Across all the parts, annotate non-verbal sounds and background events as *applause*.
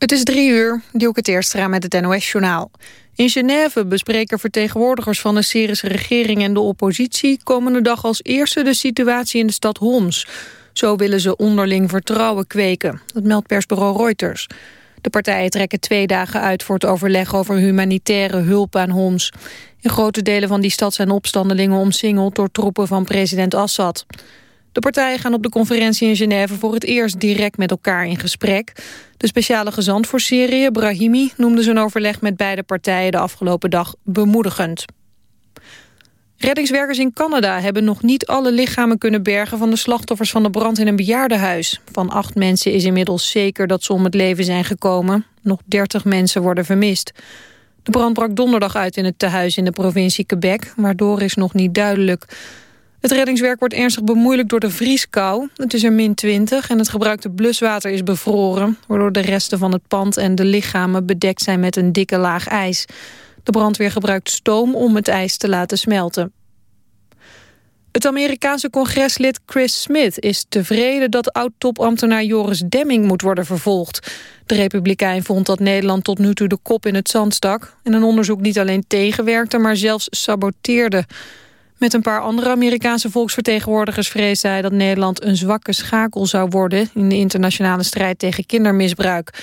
Het is drie uur, Dielke Teerstra met het NOS-journaal. In Genève bespreken vertegenwoordigers van de Syrische regering en de oppositie... komende dag als eerste de situatie in de stad Homs. Zo willen ze onderling vertrouwen kweken, dat meldt persbureau Reuters. De partijen trekken twee dagen uit voor het overleg over humanitaire hulp aan Homs. In grote delen van die stad zijn opstandelingen omsingeld door troepen van president Assad. De partijen gaan op de conferentie in Genève voor het eerst direct met elkaar in gesprek. De speciale gezant voor Syrië, Brahimi, noemde zijn overleg met beide partijen de afgelopen dag bemoedigend. Reddingswerkers in Canada hebben nog niet alle lichamen kunnen bergen van de slachtoffers van de brand in een bejaardenhuis. Van acht mensen is inmiddels zeker dat ze om het leven zijn gekomen. Nog dertig mensen worden vermist. De brand brak donderdag uit in het tehuis in de provincie Quebec, waardoor is nog niet duidelijk. Het reddingswerk wordt ernstig bemoeilijkt door de vrieskou. Het is er min 20 en het gebruikte bluswater is bevroren... waardoor de resten van het pand en de lichamen bedekt zijn met een dikke laag ijs. De brandweer gebruikt stoom om het ijs te laten smelten. Het Amerikaanse congreslid Chris Smith is tevreden dat oud-topambtenaar Joris Demming moet worden vervolgd. De republikein vond dat Nederland tot nu toe de kop in het zand stak... en een onderzoek niet alleen tegenwerkte, maar zelfs saboteerde. Met een paar andere Amerikaanse volksvertegenwoordigers vreesde hij dat Nederland een zwakke schakel zou worden in de internationale strijd tegen kindermisbruik.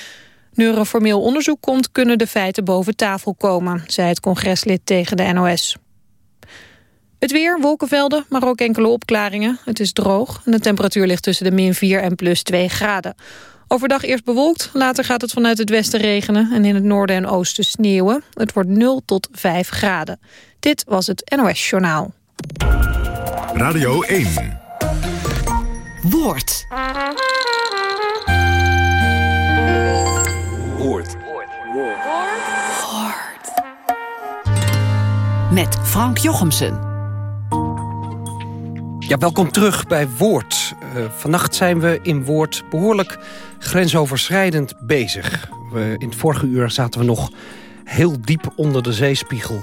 Nu er een formeel onderzoek komt, kunnen de feiten boven tafel komen, zei het congreslid tegen de NOS. Het weer, wolkenvelden, maar ook enkele opklaringen. Het is droog en de temperatuur ligt tussen de min 4 en plus 2 graden. Overdag eerst bewolkt, later gaat het vanuit het westen regenen... en in het noorden en oosten sneeuwen. Het wordt 0 tot 5 graden. Dit was het NOS Journaal. Radio 1. Woord. Woord. Woord. Met Frank Jochemsen. Ja, welkom terug bij Woord. Uh, vannacht zijn we in Woord behoorlijk grensoverschrijdend bezig. We, in het vorige uur zaten we nog heel diep onder de zeespiegel.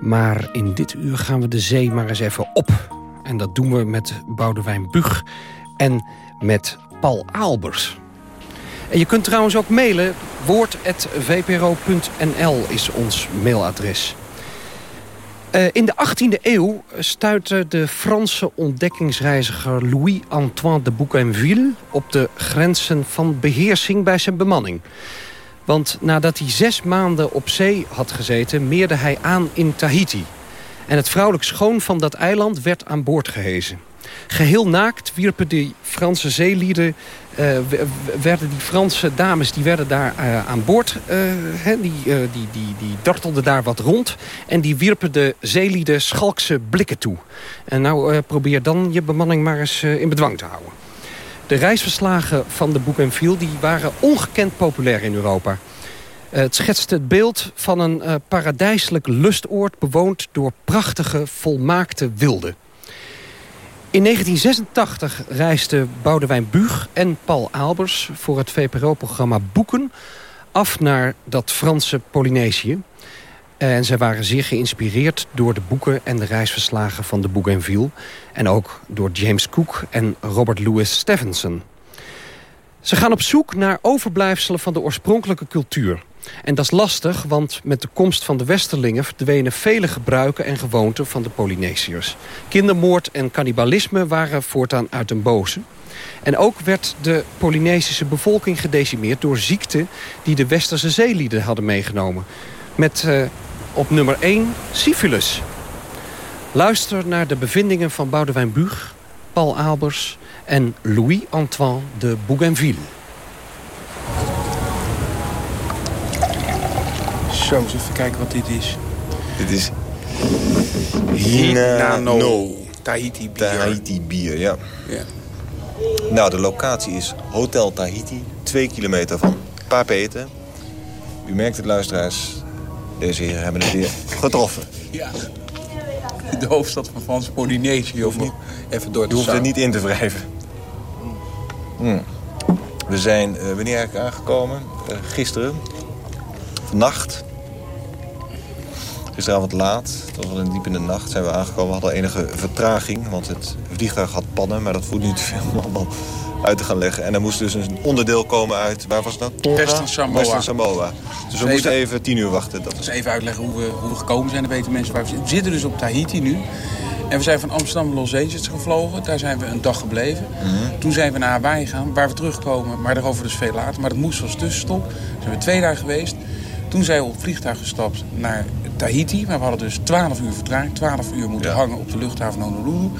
Maar in dit uur gaan we de zee maar eens even op. En dat doen we met Boudewijn Bug en met Paul Aalbers. En je kunt trouwens ook mailen. woord.vpro.nl is ons mailadres. Uh, in de 18e eeuw stuitte de Franse ontdekkingsreiziger Louis-Antoine de Bougainville... op de grenzen van beheersing bij zijn bemanning. Want nadat hij zes maanden op zee had gezeten... meerde hij aan in Tahiti. En het vrouwelijk schoon van dat eiland werd aan boord gehezen. Geheel naakt wierpen die Franse zeelieden... Uh, werden die Franse dames die werden daar uh, aan boord. He, die, die, die, die dartelden daar wat rond. En die wierpen de zeelieden schalkse blikken toe. En nou probeer dan je bemanning maar eens in bedwang te houden. De reisverslagen van de Bougainville die waren ongekend populair in Europa. Het schetste het beeld van een uh, paradijselijk lustoord... bewoond door prachtige, volmaakte wilden. In 1986 reisden Boudewijn Buug en Paul Albers... voor het VPRO-programma Boeken af naar dat Franse Polynesië. En zij waren zeer geïnspireerd door de boeken en de reisverslagen van de Bougainville. En ook door James Cook en Robert Louis Stevenson. Ze gaan op zoek naar overblijfselen van de oorspronkelijke cultuur. En dat is lastig, want met de komst van de Westerlingen... verdwenen vele gebruiken en gewoonten van de Polynesiërs. Kindermoord en cannibalisme waren voortaan uit een boze. En ook werd de Polynesische bevolking gedecimeerd... door ziekten die de Westerse zeelieden hadden meegenomen. Met uh, op nummer 1 syphilis. Luister naar de bevindingen van Boudewijn Buug, Paul Albers en Louis-Antoine de Bougainville. Zo, eens even kijken wat dit is. Dit is Hinano. Hinano. Tahiti bier. Tahiti bier, ja. Ja. Nou, de locatie is Hotel Tahiti, twee kilometer van Papeete. U merkt het, luisteraars, deze heren hebben het weer getroffen. ja. De hoofdstad van Frans Polynesië. Of nog even door Je te hoeft er niet in te wrijven. Hmm. We zijn, eh, wanneer eigenlijk aangekomen? Eh, gisteren. Vannacht. Gisteravond laat, het was al in diep in de nacht, zijn we aangekomen. We hadden enige vertraging, want het vliegtuig had pannen. Maar dat voelt niet veel. *laughs* Allemaal uit te gaan leggen. En er moest dus een onderdeel komen uit, waar was dat? Western Samoa. Western Samoa. Dus we even- moesten even tien uur wachten. Dat Dus even uitleggen hoe we, hoe we gekomen zijn. Dan weten mensen waar we zitten. We zitten dus op Tahiti nu. En we zijn van Amsterdam naar Los Angeles gevlogen. Daar zijn we een dag gebleven. Toen zijn we naar Hawaii gegaan, waar we terugkomen. Maar daarover dus veel later. Maar dat moest als tussenstop. Toen zijn we twee dagen geweest. Toen zijn we op het vliegtuig gestapt naar Tahiti. Maar we hadden dus 12 uur vertraging. 12 uur moeten Ja. hangen op de luchthaven Honolulu.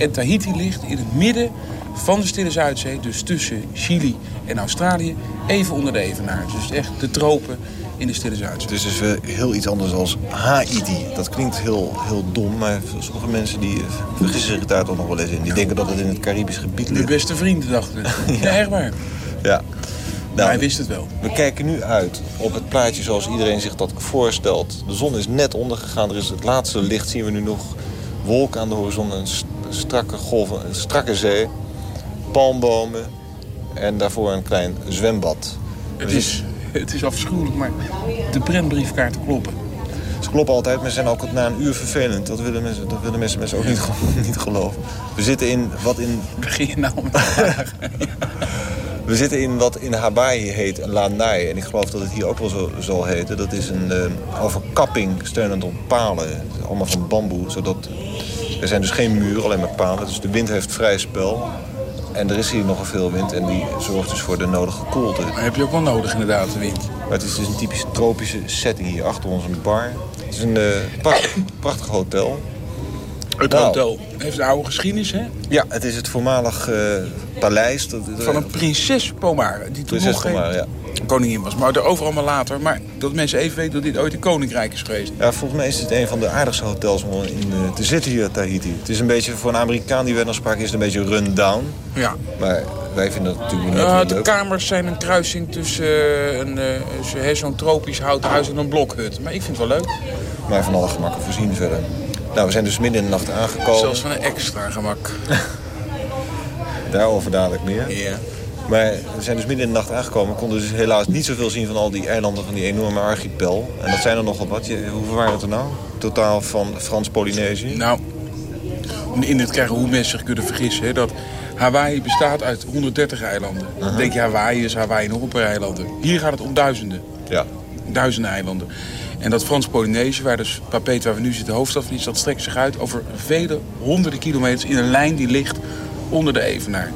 En Tahiti ligt in het midden van de Stille Zuidzee. Dus tussen Chili en Australië. Even onder de evenaar. Dus echt de tropen in de Stille Zuidzee. Het is dus weer heel iets anders als Haiti. Dat klinkt heel, heel dom, maar sommige mensen die eh, vergissen zich daar toch nog wel eens in. Die denken dat het in het Caribisch gebied De ligt. beste vrienden dachten. *laughs* ja. echt waar. Ja. Maar Nou, hij wist het wel. we kijken nu uit op het plaatje zoals iedereen zich dat voorstelt. De zon is net ondergegaan. Er is het laatste licht, zien we nu nog. Wolken aan de horizon, strakke golven, een strakke zee. Palmbomen en daarvoor een klein zwembad. Het is, het is afschuwelijk, maar de prentbriefkaarten kloppen. Ze kloppen altijd, maar ze zijn ook na een uur vervelend. Dat willen mensen, dat willen mensen, mensen ook niet, *laughs* niet geloven. We zitten in wat in Begin je nou met? *laughs* We zitten in wat in Hawaii heet een lanai. En ik geloof dat het hier ook wel zo zal heten. Dat is een eh, overkapping steunend op palen. Allemaal van bamboe. Zodat, er zijn dus geen muren, alleen maar palen. Dus de wind heeft vrij spel. En er is hier nogal veel wind. En die zorgt dus voor de nodige koelte. Maar heb je ook wel nodig inderdaad, de wind. Maar het is dus een typische tropische setting hier. Achter ons een bar. Het is een eh, prachtig, *coughs* prachtig hotel. Het Nou. hotel heeft een oude geschiedenis, hè? Ja, het is het voormalig eh, paleis. Dat, Van een prinses Pomare. Die toen Prinses nog geen Pomare, ja. koningin was. Maar daarover allemaal later. Maar dat mensen even weten dat dit ooit een koninkrijk is geweest. Ja, volgens mij is het een van de aardigste hotels om in eh, te zitten hier, Tahiti. Het is een beetje, voor een Amerikaan die dan sprak, is het een beetje run-down. Ja. Maar wij vinden dat natuurlijk Ja, weer de leuk. kamers zijn een kruising tussen hè, zo'n tropisch houten huis en een blokhut. Maar ik vind het wel leuk. Maar van alle gemakken voorzien verder. Nou, we zijn dus midden in de nacht aangekomen. Zelfs van een extra gemak. *laughs* Daarover dadelijk meer. Ja. Maar we zijn dus midden in de nacht aangekomen. We konden dus helaas niet zoveel zien van al die eilanden van die enorme archipel. En dat zijn er nogal wat. Je- Hoeveel waren het er nou? Totaal van Frans-Polynesië. Nou, om in te krijgen hoe mensen zich kunnen vergissen. Hè, dat Hawaii bestaat uit 130 eilanden. Dan denk je Hawaii is Hawaii nog een paar eilanden. Hier gaat het om duizenden. Ja. Duizenden eilanden. En dat Frans-Polynesië, waar dus Papeete, waar we nu zitten, hoofdstad van is, dat strekt zich uit over vele honderden kilometers in een lijn die ligt onder de Evenaar.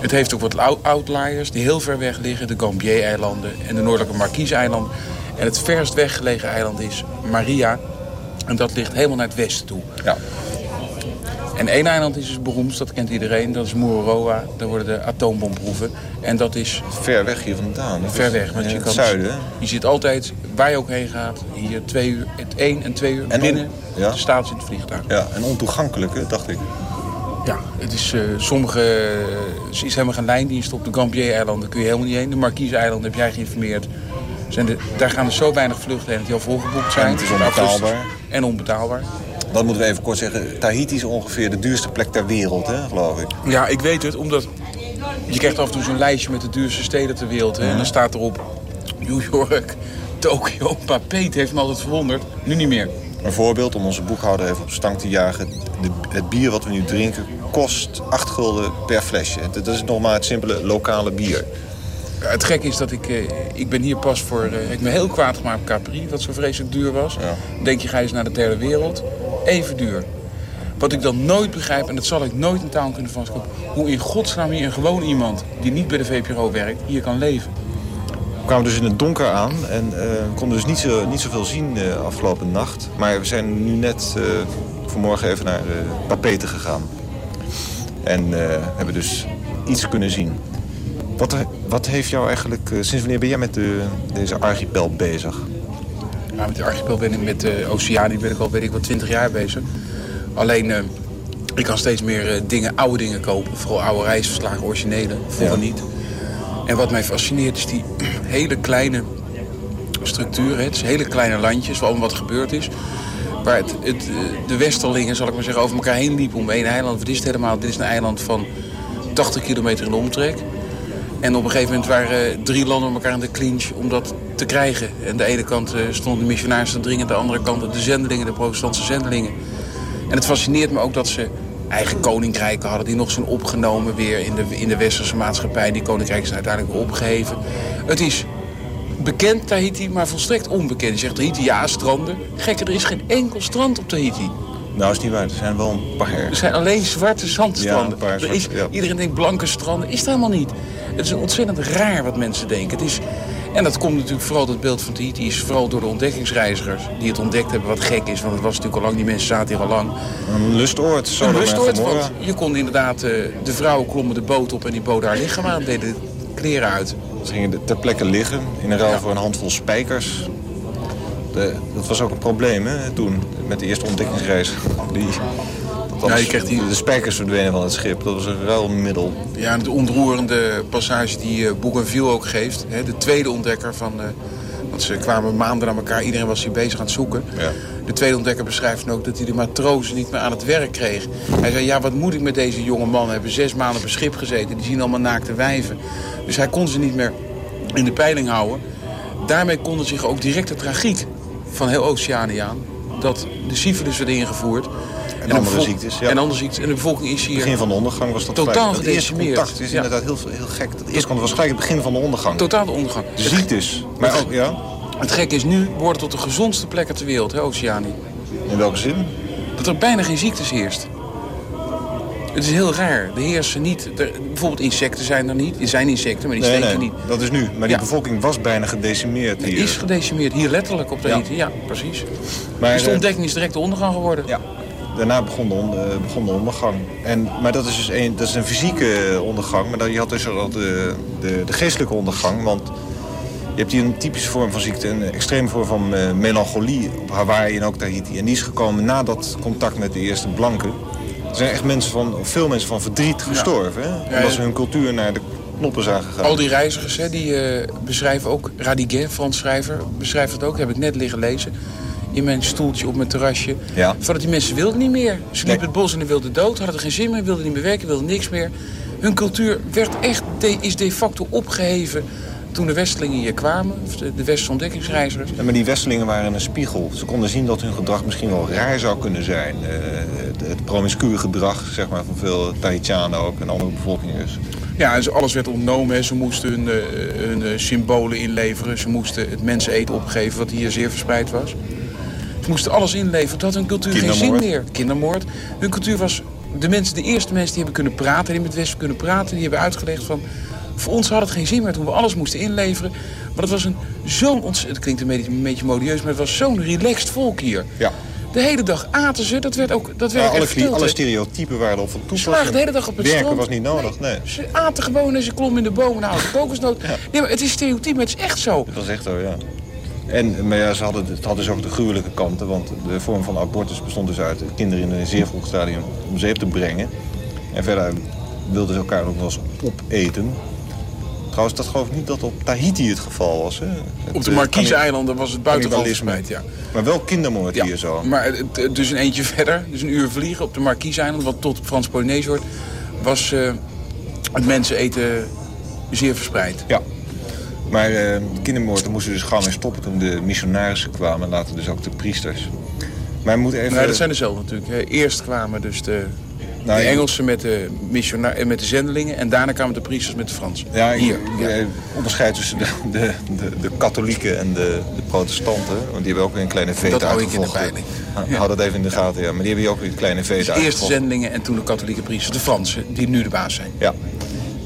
Het heeft ook wat ou- outliers die heel ver weg liggen. De Gambier-eilanden en de noordelijke Marquise-eilanden. En het verst weggelegen eiland is Maria. En dat ligt helemaal naar het westen toe. ja. En één eiland is dus beroemd, dat kent iedereen. Dat is Mururoa. Daar worden de atoombomproeven. En dat is Ver weg hier vandaan. Dat ver is weg. Want je, kan, zuiden. hè? je zit altijd, waar je ook heen gaat, hier twee uur, het één en twee uur En binnen on- ja. de staat in het vliegtuig. Ja, en ontoegankelijk, hè, dacht ik. Ja, het is eh, sommige, er is helemaal geen lijndienst op de Gambier-eilanden, kun je helemaal niet heen. De Marquise-eilanden heb jij geïnformeerd. Zijn de, daar gaan er zo weinig vluchten heen dat die al volgeboekt zijn. En het is onbetaalbaar. En onbetaalbaar. Dat moeten we even kort zeggen. Tahiti is ongeveer de duurste plek ter wereld, hè, geloof ik. Ja, ik weet het, omdat je krijgt af en toe zo'n lijstje met de duurste steden ter wereld. Hè? En dan staat erop New York, Tokio, *laughs* Papeete heeft me altijd verwonderd. Nu niet meer. Een voorbeeld om onze boekhouder even op stank te jagen. De, het bier wat we nu drinken kost 8 gulden per flesje. Dat is nog maar het simpele lokale bier. Het gekke is dat ik, eh, ik ben hier pas voor, eh, ik ben heel kwaad gemaakt op Capri, wat zo vreselijk duur was. Ja. Denk je, ga je eens naar de derde wereld, even duur. Wat ik dan nooit begrijp, en dat zal ik nooit in taal kunnen vastkomen, hoe in godsnaam hier een gewoon iemand die niet bij de VPRO werkt, hier kan leven. We kwamen dus in het donker aan en eh, konden dus niet, zo, niet zoveel zien eh, afgelopen nacht. Maar we zijn nu net vanmorgen even naar uh, Papete gegaan. En hebben dus iets kunnen zien. Wat, wat heeft jou eigenlijk, eh, sinds wanneer ben jij met de, deze archipel bezig? Met de archipel ben ik met de Oceanië ben ik al weet ik wat 20 jaar bezig. Alleen eh, ik kan steeds meer eh, dingen, oude dingen kopen. Vooral oude reisverslagen, originele, vroeger Ja. niet. En wat mij fascineert is die *clears throat* hele kleine structuur. Het is hele kleine landjes waar allemaal wat gebeurd is. Waar het, het, eh, de westerlingen, zal ik maar zeggen, over elkaar heen liepen om één eiland. Dit is het helemaal. Dit is een eiland van 80 kilometer in de omtrek. En op een gegeven moment waren eh, drie landen met elkaar in de clinch om dat te krijgen. En de ene kant eh, stonden de missionarissen te dringen, de andere kant de zendelingen, de protestantse zendelingen. En het fascineert me ook dat ze eigen koninkrijken hadden die nog zijn opgenomen weer in de, in de westerse maatschappij. Die koninkrijken zijn uiteindelijk weer opgegeven. Het is bekend Tahiti, maar volstrekt onbekend. Je zegt Tahiti, ja, stranden. Gekke, er is geen enkel strand op Tahiti. Nou, is niet waar. Er zijn wel een paar. Er zijn alleen zwarte zandstranden. Ja, een paar er zwarte, is, ja. Iedereen denkt blanke stranden. Is het helemaal niet. Het is ontzettend raar wat mensen denken. Het is, en dat komt natuurlijk vooral, dat beeld van Tahiti is vooral door de ontdekkingsreizigers. Die het ontdekt hebben wat gek is. Want het was natuurlijk al lang, die mensen zaten hier al lang. Een lustoord. Zo Een lustoord, want je kon inderdaad, eh, de vrouwen klommen de boot op en die boden haar lichaam aan. Deden kleren uit. Ze gingen ter plekke liggen in een ruil Ja. voor een handvol spijkers. De, dat was ook een probleem hè, toen, met de eerste ontdekkingsreis. Die, Ja, kreeg die- De spijkers verdwenen van het schip. Dat was een ruilmiddel. Ja, en de ontroerende passage die eh, Bougainville ook geeft. Hè, de tweede ontdekker van... eh, want ze kwamen maanden aan elkaar. Iedereen was hier bezig aan het zoeken. Ja. De tweede ontdekker beschrijft dan ook dat hij de matrozen niet meer aan het werk kreeg. Hij zei, ja, wat moet ik met deze jonge mannen? Hebben zes maanden op een schip gezeten. Die zien allemaal naakte wijven. Dus hij kon ze niet meer in de peiling houden. Daarmee konde zich ook direct de tragiek van heel Oceanië aan. Dat de syfilis werd ingevoerd. En de andere ziektes, ja. En andere ziektes. En de bevolking is hier... begin van de ondergang was dat Totaal. Het eerste contact is Ja. inderdaad heel, heel gek. Het eerste contact was gelijk het begin van de ondergang. Ondergang. De ziektes. Maar ook, ja, Het gek is nu wordt het tot de gezondste plekken ter wereld, hè, Oceanië. in welke zin? Dat er bijna geen ziektes heerst. Het is heel raar. Er heersen niet... Er, bijvoorbeeld insecten zijn er niet. Er zijn insecten, maar die Nee, steken nee, niet. dat is nu. Maar die Ja. bevolking was bijna gedecimeerd Het hier. is gedecimeerd. Hier letterlijk op de Ja. eten. Ja, precies. Maar, dus de eh, ontdekking is direct de ondergang geworden. Ja, daarna begon de, on- eh, begon de ondergang. En, maar dat is dus een, dat is een fysieke ondergang. Maar dan, je had dus ook de, de, de geestelijke ondergang. Want je hebt hier een typische vorm van ziekte. Een extreme vorm van eh, melancholie op Hawaii en ook Tahiti. En die is gekomen na dat contact met de eerste blanken. Er zijn echt mensen van, veel mensen van verdriet gestorven. Hè? Omdat ze hun cultuur naar de knoppen zagen gaan. Al die reizigers hè, die eh, beschrijven ook... Radiguet, Frans schrijver, beschrijft het ook. Heb ik net liggen lezen. In mijn stoeltje op mijn terrasje. Ja. Van dat die mensen wilden niet meer. Ze liepen Nee. het bos en wilden dood. Hadden er geen zin meer. Wilden niet meer werken. Wilden niks meer. Hun cultuur werd echt de, is de facto opgeheven toen de Westelingen hier kwamen. Of de, de Westerse ontdekkingsreizigers. Ja, maar die Westelingen waren een spiegel. Ze konden zien dat hun gedrag misschien wel raar zou kunnen zijn. Eh, het, het promiscue gedrag zeg maar, van veel Tahitianen ook en andere bevolkingen. Dus. Ja, en ze- alles werd ontnomen. hè. Ze moesten hun, eh, hun eh, symbolen inleveren. Ze moesten het menseneten opgeven, wat hier zeer verspreid was. Ze moesten alles inleveren. Toen had hun cultuur geen zin meer. Kindermoord. Hun cultuur was... De, mensen, de eerste mensen die hebben kunnen praten, die met het Westen kunnen praten... die hebben uitgelegd van... Voor ons had het geen zin meer toen we alles moesten inleveren. Maar het was een zo'n ontzettend... Het klinkt een beetje, een beetje modieus, maar het was zo'n relaxed volk hier. Ja. De hele dag aten ze, dat werd ook dat werd alle, verteld, alle stereotypen waren op van Ze toepassing. lagen de hele dag op het Werken strand. was niet nodig, nee. Ze aten gewoon en ze klommen in de bomen en houden kokosnoot. Nee, maar het is stereotyp, maar het is echt zo. Dat is echt zo, ja. En maar ja, ze hadden, het had dus ook de gruwelijke kanten. Want de vorm van abortus bestond dus uit kinderen in een zeer vroeg stadium om zeep te brengen. En verder wilden ze elkaar ook wel eens opeten. Trouwens, dat geloof ik niet dat op Tahiti het geval was. Hè? Het, Op de eh, Marquise-eilanden was het buitengewoon verspreid, ja. Maar wel kindermoord ja. hier zo. Maar het- dus een eentje *laughs* verder, dus een uur vliegen op de Marquise-eilanden... wat tot Frans-Polynesië hoort, was eh, het mensen eten zeer verspreid. Ja. Maar kindermoord, daar moesten dus gauw mee stoppen toen de missionarissen kwamen. En later dus ook de priesters. Maar we moeten even... Nee, dat zijn dezelfde natuurlijk. hè. Eerst kwamen dus de, Nou, de. Engelsen met de, eh, met de zendelingen... en daarna kwamen de priesters met de Fransen. Ja, ik- Hier. ja. eh, onderscheid tussen de, de, de, de katholieken en de, de protestanten. Want die hebben ook weer een kleine veet Dat hou ik in de peiling. Ja. Hou dat even in de gaten, ja. Maar die hebben hier ook weer een kleine veet Dus eerst de zendelingen en toen de katholieke priesters. De Fransen, die nu de baas zijn. Ja.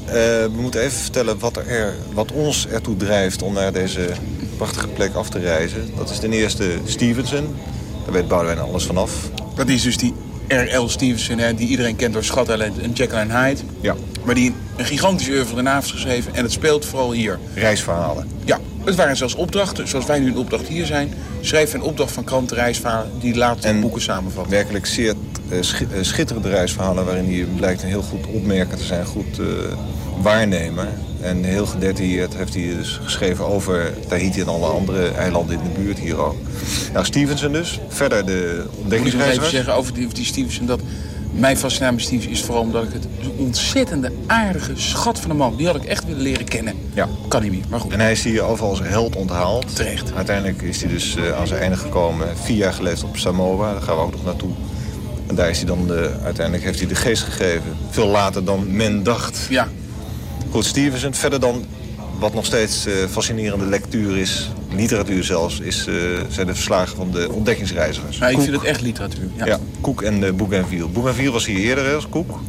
Eh, we moeten even vertellen wat, er, wat ons ertoe drijft om naar deze prachtige plek af te reizen. Dat is ten eerste Stevenson. Daar weet Boudewijn alles vanaf. Dat is dus die R.L. Stevenson, hè, die iedereen kent door Schat en Jekyll and Hyde. Ja. Maar die een gigantische oeuvre erna heeft geschreven. En het speelt vooral hier. Reisverhalen. Ja, het waren zelfs opdrachten. Zoals wij nu een opdracht hier zijn. Schreef een opdracht van krantenreisverhalen die later En boeken samenvatten. Werkelijk zeer eh, eh, schitterende reisverhalen... waarin hij blijkt een heel goed opmerker te zijn, goed eh, waarnemer. En heel gedetailleerd heeft hij dus geschreven over Tahiti en alle andere eilanden in de buurt hier ook. Nou, Stevenson dus. Verder de Moet ik even zeggen over die, die Stevenson. Dat mijn fascinatie met Stevenson is vooral omdat ik het een ontzettende aardige schat van een man. Die had ik echt willen leren kennen. Ja. Kan niet meer, maar goed. En hij is hier overal als held onthaald. Terecht. Uiteindelijk is hij dus aan zijn einde gekomen. Vier jaar geleefd op Samoa. Daar gaan we ook nog naartoe. En daar is hij dan de, uiteindelijk heeft hij de geest gegeven. Veel later dan men dacht. Ja, Goed, Stevenson. Verder dan wat nog steeds eh, fascinerende lectuur is, literatuur zelfs, is, eh, zijn de verslagen van de ontdekkingsreizigers. maar ik vind het echt literatuur. Ja. Ja, Cook en uh, Bougainville. Bougainville was hier eerder hè, als Cook.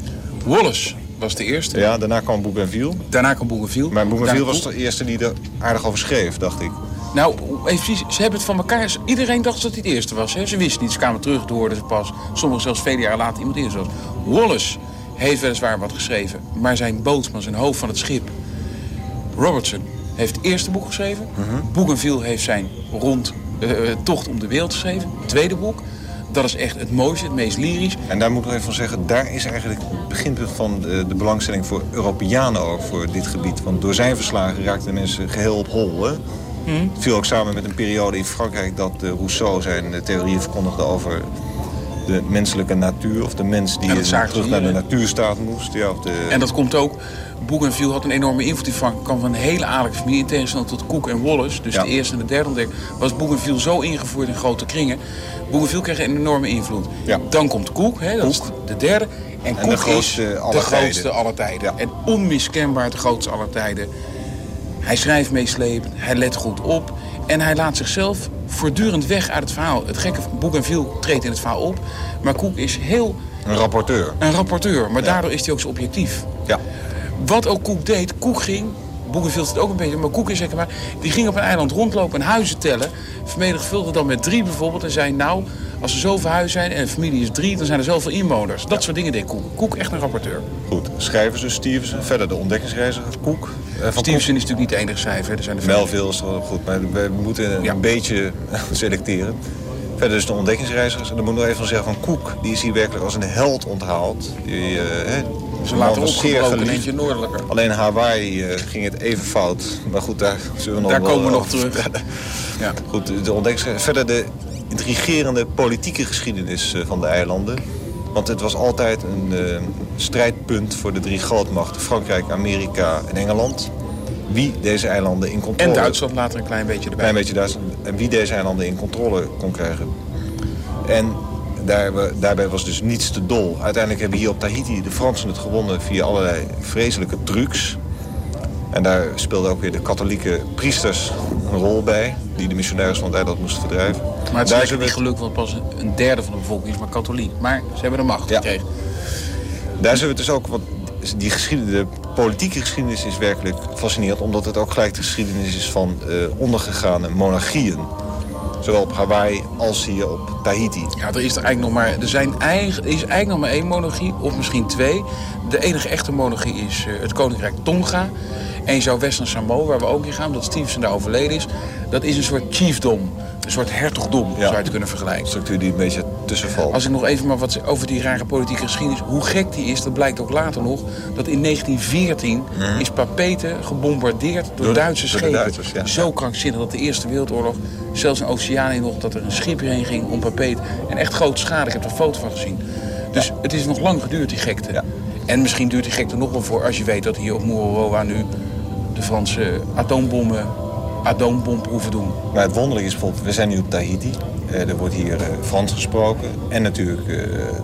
Wallace was de eerste. Ja, daarna kwam Bougainville. Daarna kwam Bougainville. Maar Bougainville was de eerste die er aardig over schreef, dacht ik. Nou, even precies, ze hebben het van elkaar... Iedereen dacht dat hij het eerste was. Hè? Ze wisten niet, ze kwamen terug, toen hoorden ze pas. Sommigen zelfs vele jaar later iemand eerst was. Wallace heeft weliswaar wat geschreven. Maar zijn bootsman, zijn hoofd van het schip... Robertson heeft het eerste boek geschreven. Bougainville heeft zijn rond eh, eh, tocht om de wereld geschreven. Het tweede boek. Dat is echt het mooiste, het meest lyrisch. En daar moet ik even van zeggen, daar is eigenlijk het beginpunt van de, de belangstelling voor Europeanen ook voor dit gebied. Want door zijn verslagen raakten mensen geheel op hol. Hè? Het viel ook samen met een periode in Frankrijk dat eh, Rousseau zijn eh, theorieën verkondigde over de menselijke natuur. Of de mens die En terug naar de natuurstaat moest. Ja, of de, En dat komt ook... Bougainville had een enorme invloed. Die van, kwam van een hele aardige familie. In tegenstelling tot Cook en Wallace. Dus Ja. de eerste en de derde ontdekker. Was Bougainville zo ingevoerd in grote kringen. Bougainville kreeg een enorme invloed. Ja. Dan komt Cook. Hè, dat is de derde. En, de Cook grootste is de grootste tijden. aller tijden. Ja. En onmiskenbaar de grootste aller tijden. Hij schrijft meeslepend. Hij let goed op. En hij laat zichzelf voortdurend weg uit het verhaal. Het gekke, Bougainville treedt in het verhaal op. Maar Cook is heel een rapporteur. een rapporteur. Maar daardoor is hij ook zo objectief. Ja. Wat ook Koek deed, Koek ging, Boekenveld het ook een beetje, maar Koek is zeker maar, die ging op een eiland rondlopen en huizen tellen. Vermenigvuldigde dan met drie bijvoorbeeld en zei, nou, als er zoveel huizen zijn en een familie is drie, dan zijn er zoveel inwoners. Dat soort dingen deed Koek. Koek echt een rapporteur. Goed, schrijvers dus Stevenson. Verder de ontdekkingsreiziger Cook. Eh, van Stevenson is natuurlijk niet de enige schrijver, er zijn er Cook. veel. Melville is wel goed, maar we moeten een beetje *laughs* selecteren. Verder dus de ontdekkingsreizigers. En dan moet ik nog even van zeggen van Cook. Die is hier werkelijk als een held onthaald. Die, eh, Ze laten opgebroken, geliefd. eentje noordelijker. Alleen Hawaii eh, ging het even fout. Maar goed, daar zullen we nog Daar wel komen we nog terug. Ja. Goed, de ontdekkingsreizigers. Verder de intrigerende politieke geschiedenis van de eilanden. Want het was altijd een eh, strijdpunt voor de drie grootmachten. Frankrijk, Amerika en Engeland. Wie deze eilanden in controle... En Duitsland later een klein beetje erbij. Klein beetje Duitsland. En wie deze eilanden in controle kon krijgen. En daar, daarbij was dus niets te dol. Uiteindelijk hebben hier op Tahiti de Fransen het gewonnen via allerlei vreselijke trucs. En daar speelden ook weer de katholieke priesters een rol bij... die de missionaris van het eiland moesten verdrijven. Maar het is niet gelukt, want pas een derde van de bevolking is maar katholiek. Maar ze hebben de macht Ja. gekregen. Daar zullen we het dus ook, want die geschiedenis, de politieke geschiedenis is werkelijk fascinerend... omdat het ook gelijk de geschiedenis is van eh, ondergegane monarchieën. Zowel op Hawaii als hier op Tahiti. Ja, er is er eigenlijk nog maar, er zijn eigen, is eigenlijk nog maar één monarchie, of misschien twee. De enige echte monarchie is eh, het Koninkrijk Tonga. En je zou Western Samoa, waar we ook in gaan, omdat Stevenson daar overleden is... dat is een soort chiefdom, een soort hertogdom, zou je het kunnen vergelijken. structuur die een beetje tussen valt. Als ik nog even maar wat over die rare politieke geschiedenis... hoe gek die is, dat blijkt ook later nog... dat in 1914 is Papete gebombardeerd door, Mhm. Door Duitse door de schepen. Duitsers, ja. Zo krankzinnig dat de Eerste Wereldoorlog... zelfs in Oceanië nog, dat er een schip heen ging om Papete... en echt grote schade, ik heb er een foto van gezien. Dus het is nog lang geduurd, die gekte. Ja. En misschien duurt die gekte nog wel voor... als je weet dat hier op Mururoa nu de Franse atoombommen... atoombomproeven doen. Maar het wonderlijke is bijvoorbeeld, we zijn nu op Tahiti. Eh, er wordt hier eh, Frans gesproken. En natuurlijk eh,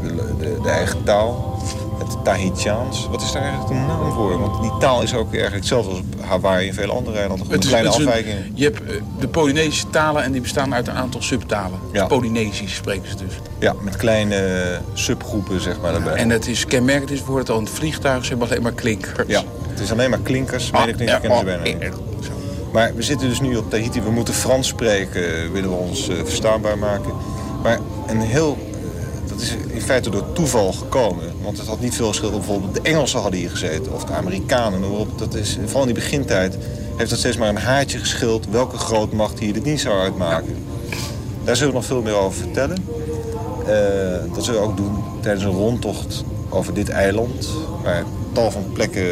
de, de, de eigen taal. Het Tahitiaans. Wat is daar eigenlijk de naam voor? Want die taal is ook eigenlijk hetzelfde als op Hawaii en vele andere eilanden. Een kleine het is een- afwijking. je hebt de Polynesische talen en die bestaan uit een aantal subtalen. Ja. Polynesisch spreken ze dus. Ja, met kleine subgroepen zeg maar daarbij. En het is kenmerkend is bijvoorbeeld al in het vliegtuig, ze hebben alleen maar klinkers. ja, het is alleen maar klinkers. Ah, ja, kennen ze ah, bijna niet. Eh. Maar we zitten dus nu op Tahiti. We moeten Frans spreken, willen we ons eh, verstaanbaar maken. Maar een heel... eh, dat is in feite door toeval gekomen. Want het had niet veel geschild. Bijvoorbeeld de Engelsen hadden hier gezeten. Of de Amerikanen. Dat is, vooral in die begintijd heeft dat steeds maar een haartje geschild... welke grootmacht hier dit niet zou uitmaken. Daar zullen we nog veel meer over vertellen. Eh, dat zullen we ook doen tijdens een rondtocht over dit eiland. Tal van plekken...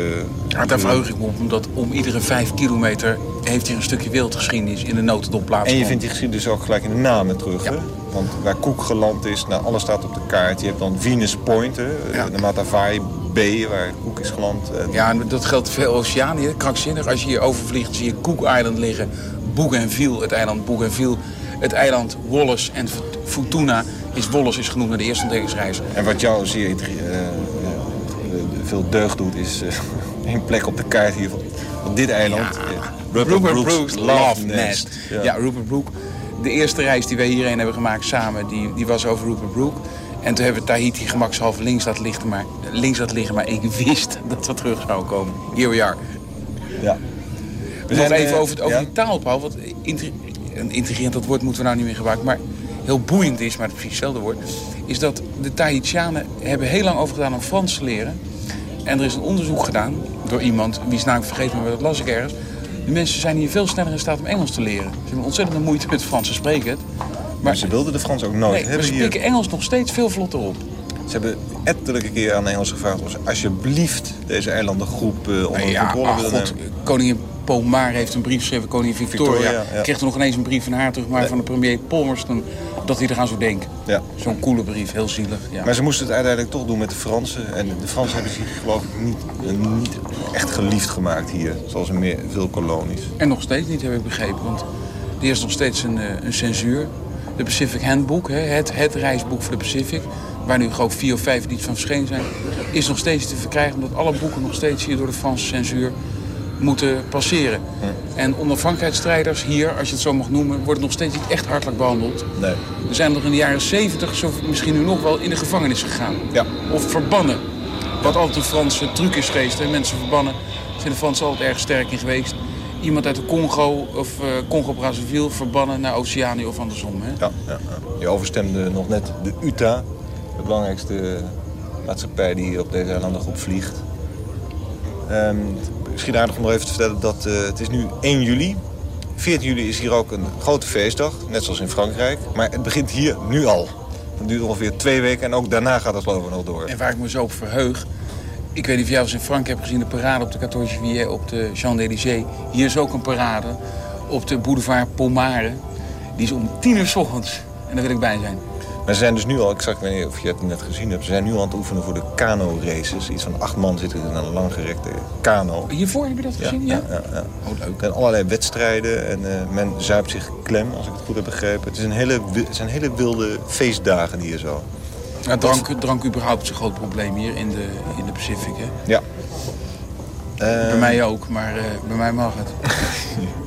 Ja, daar verheug ik me op, omdat om iedere vijf kilometer heeft hier een stukje wereldgeschiedenis in de notendop plaatsgevonden. En je vindt die geschiedenis ook gelijk in de namen terug. Ja. Hè? Want waar Cook geland is, nou, alles staat op de kaart. Je hebt dan Venus Point, hè? Ja. de Matavai B, waar Cook is geland. En Ja, en dat geldt voor Oceanië. Krankzinnig. Als je hier overvliegt, zie je Cook Island liggen. Bougainville, het eiland Bougainville. Het eiland Wallace en Fortuna is Wolles is genoemd naar de eerste ontdekkingsreis. En wat jou zeer uh, veel deugd doet, is *laughs* een plek op de kaart hier van, dit eiland. Ja. Rupert, Brooks, Love Nest. Ja. ja, Rupert Brook. De eerste reis die wij hierheen hebben gemaakt samen, die, die was over Rupert Brook. En toen hebben we Tahiti gemakshalve links laten liggen, maar, links laten liggen, maar ik wist *laughs* dat we terug zouden komen. Here we are. Ja. We Nog even over, over die taal, Paul. Wat intrigerend, dat woord moeten we nou niet meer gebruiken. Maar heel boeiend is, maar het precies hetzelfde woord... is dat de Tahitianen hebben heel lang over gedaan om Frans te leren. En er is een onderzoek gedaan door iemand, wie is namelijk vergeten, maar dat las ik ergens. De mensen zijn hier veel sneller in staat om Engels te leren. Ze hebben ontzettend moeite met Frans, ze spreken het. Maar, ze wilden de Frans ook nooit. Nee, ze spreken Engels nog steeds veel vlotter op. Ze hebben ettelijke keer aan de Engels gevraagd... of ze alsjeblieft deze eilandengroep uh, onder ja, controle willen God, Koningin Pomar heeft een brief geschreven, koningin Victoria. Victoria ja. Kreeg er nog ineens een brief van haar terug... maar van de premier Palmerston dat hij er aan zou denken. Ja. Zo'n coole brief, heel zielig. Ja. Maar ze moesten het uiteindelijk toch doen met de Fransen. En de Fransen hebben zich geloof ik niet, niet echt geliefd gemaakt hier. Zoals in meer, veel kolonies. En nog steeds niet, heb ik begrepen. Want er is nog steeds een, eh, een censuur. De Pacific Handbook, het, het reisboek voor de Pacific... waar nu geloof vier of vijf edities van verschenen zijn... is nog steeds te verkrijgen omdat alle boeken nog steeds hier door de Franse censuur moeten passeren. Hm. En onafhankelijkheidsstrijders hier, als je het zo mag noemen... worden nog steeds niet echt hartelijk behandeld. Nee. Er zijn nog in de jaren 70, zo misschien nu nog wel, in de gevangenis gegaan. Ja. Of verbannen. Wat altijd een Franse truc is geweest. Hè? Mensen verbannen. Daar zijn de Fransen altijd erg sterk in geweest. Iemand uit de Congo of uh, Congo-Brazzaville verbannen naar Oceanië of andersom. Hè? Ja, ja, ja. Je overstemde nog net de UTA. De belangrijkste maatschappij die op deze landengroep vliegt. Um, misschien aardig om nog even te vertellen dat uh, het is nu 1 juli. 14 juli is hier ook een grote feestdag, net zoals in Frankrijk. Maar het begint hier nu al. Het duurt ongeveer twee weken en ook daarna gaat het geloof ik nog door. En waar ik me zo op verheug... Ik weet niet of jij als in Frankrijk hebt gezien de parade op de 14 juillet op de Champs-Élysées. Hier is ook een parade op de boulevard Pomare. Die is om tien uur s ochtends. En daar wil ik bij zijn. Maar ze zijn dus nu al, ik zag niet of je het net gezien hebt... ze zijn nu aan het oefenen voor de kano-races. Iets van acht man zitten in een langgerekte kano. Hiervoor heb je dat gezien, ja? Ja, ja, ja. Oh, leuk. En allerlei wedstrijden en uh, men zuipt zich klem, als ik het goed heb begrepen. Het, is een hele, het zijn hele wilde feestdagen hier zo. Drank, drank überhaupt is een groot probleem hier in de, in de Pacific, hè? Ja. bij uh, mij ook, maar uh, bij mij mag het. *laughs*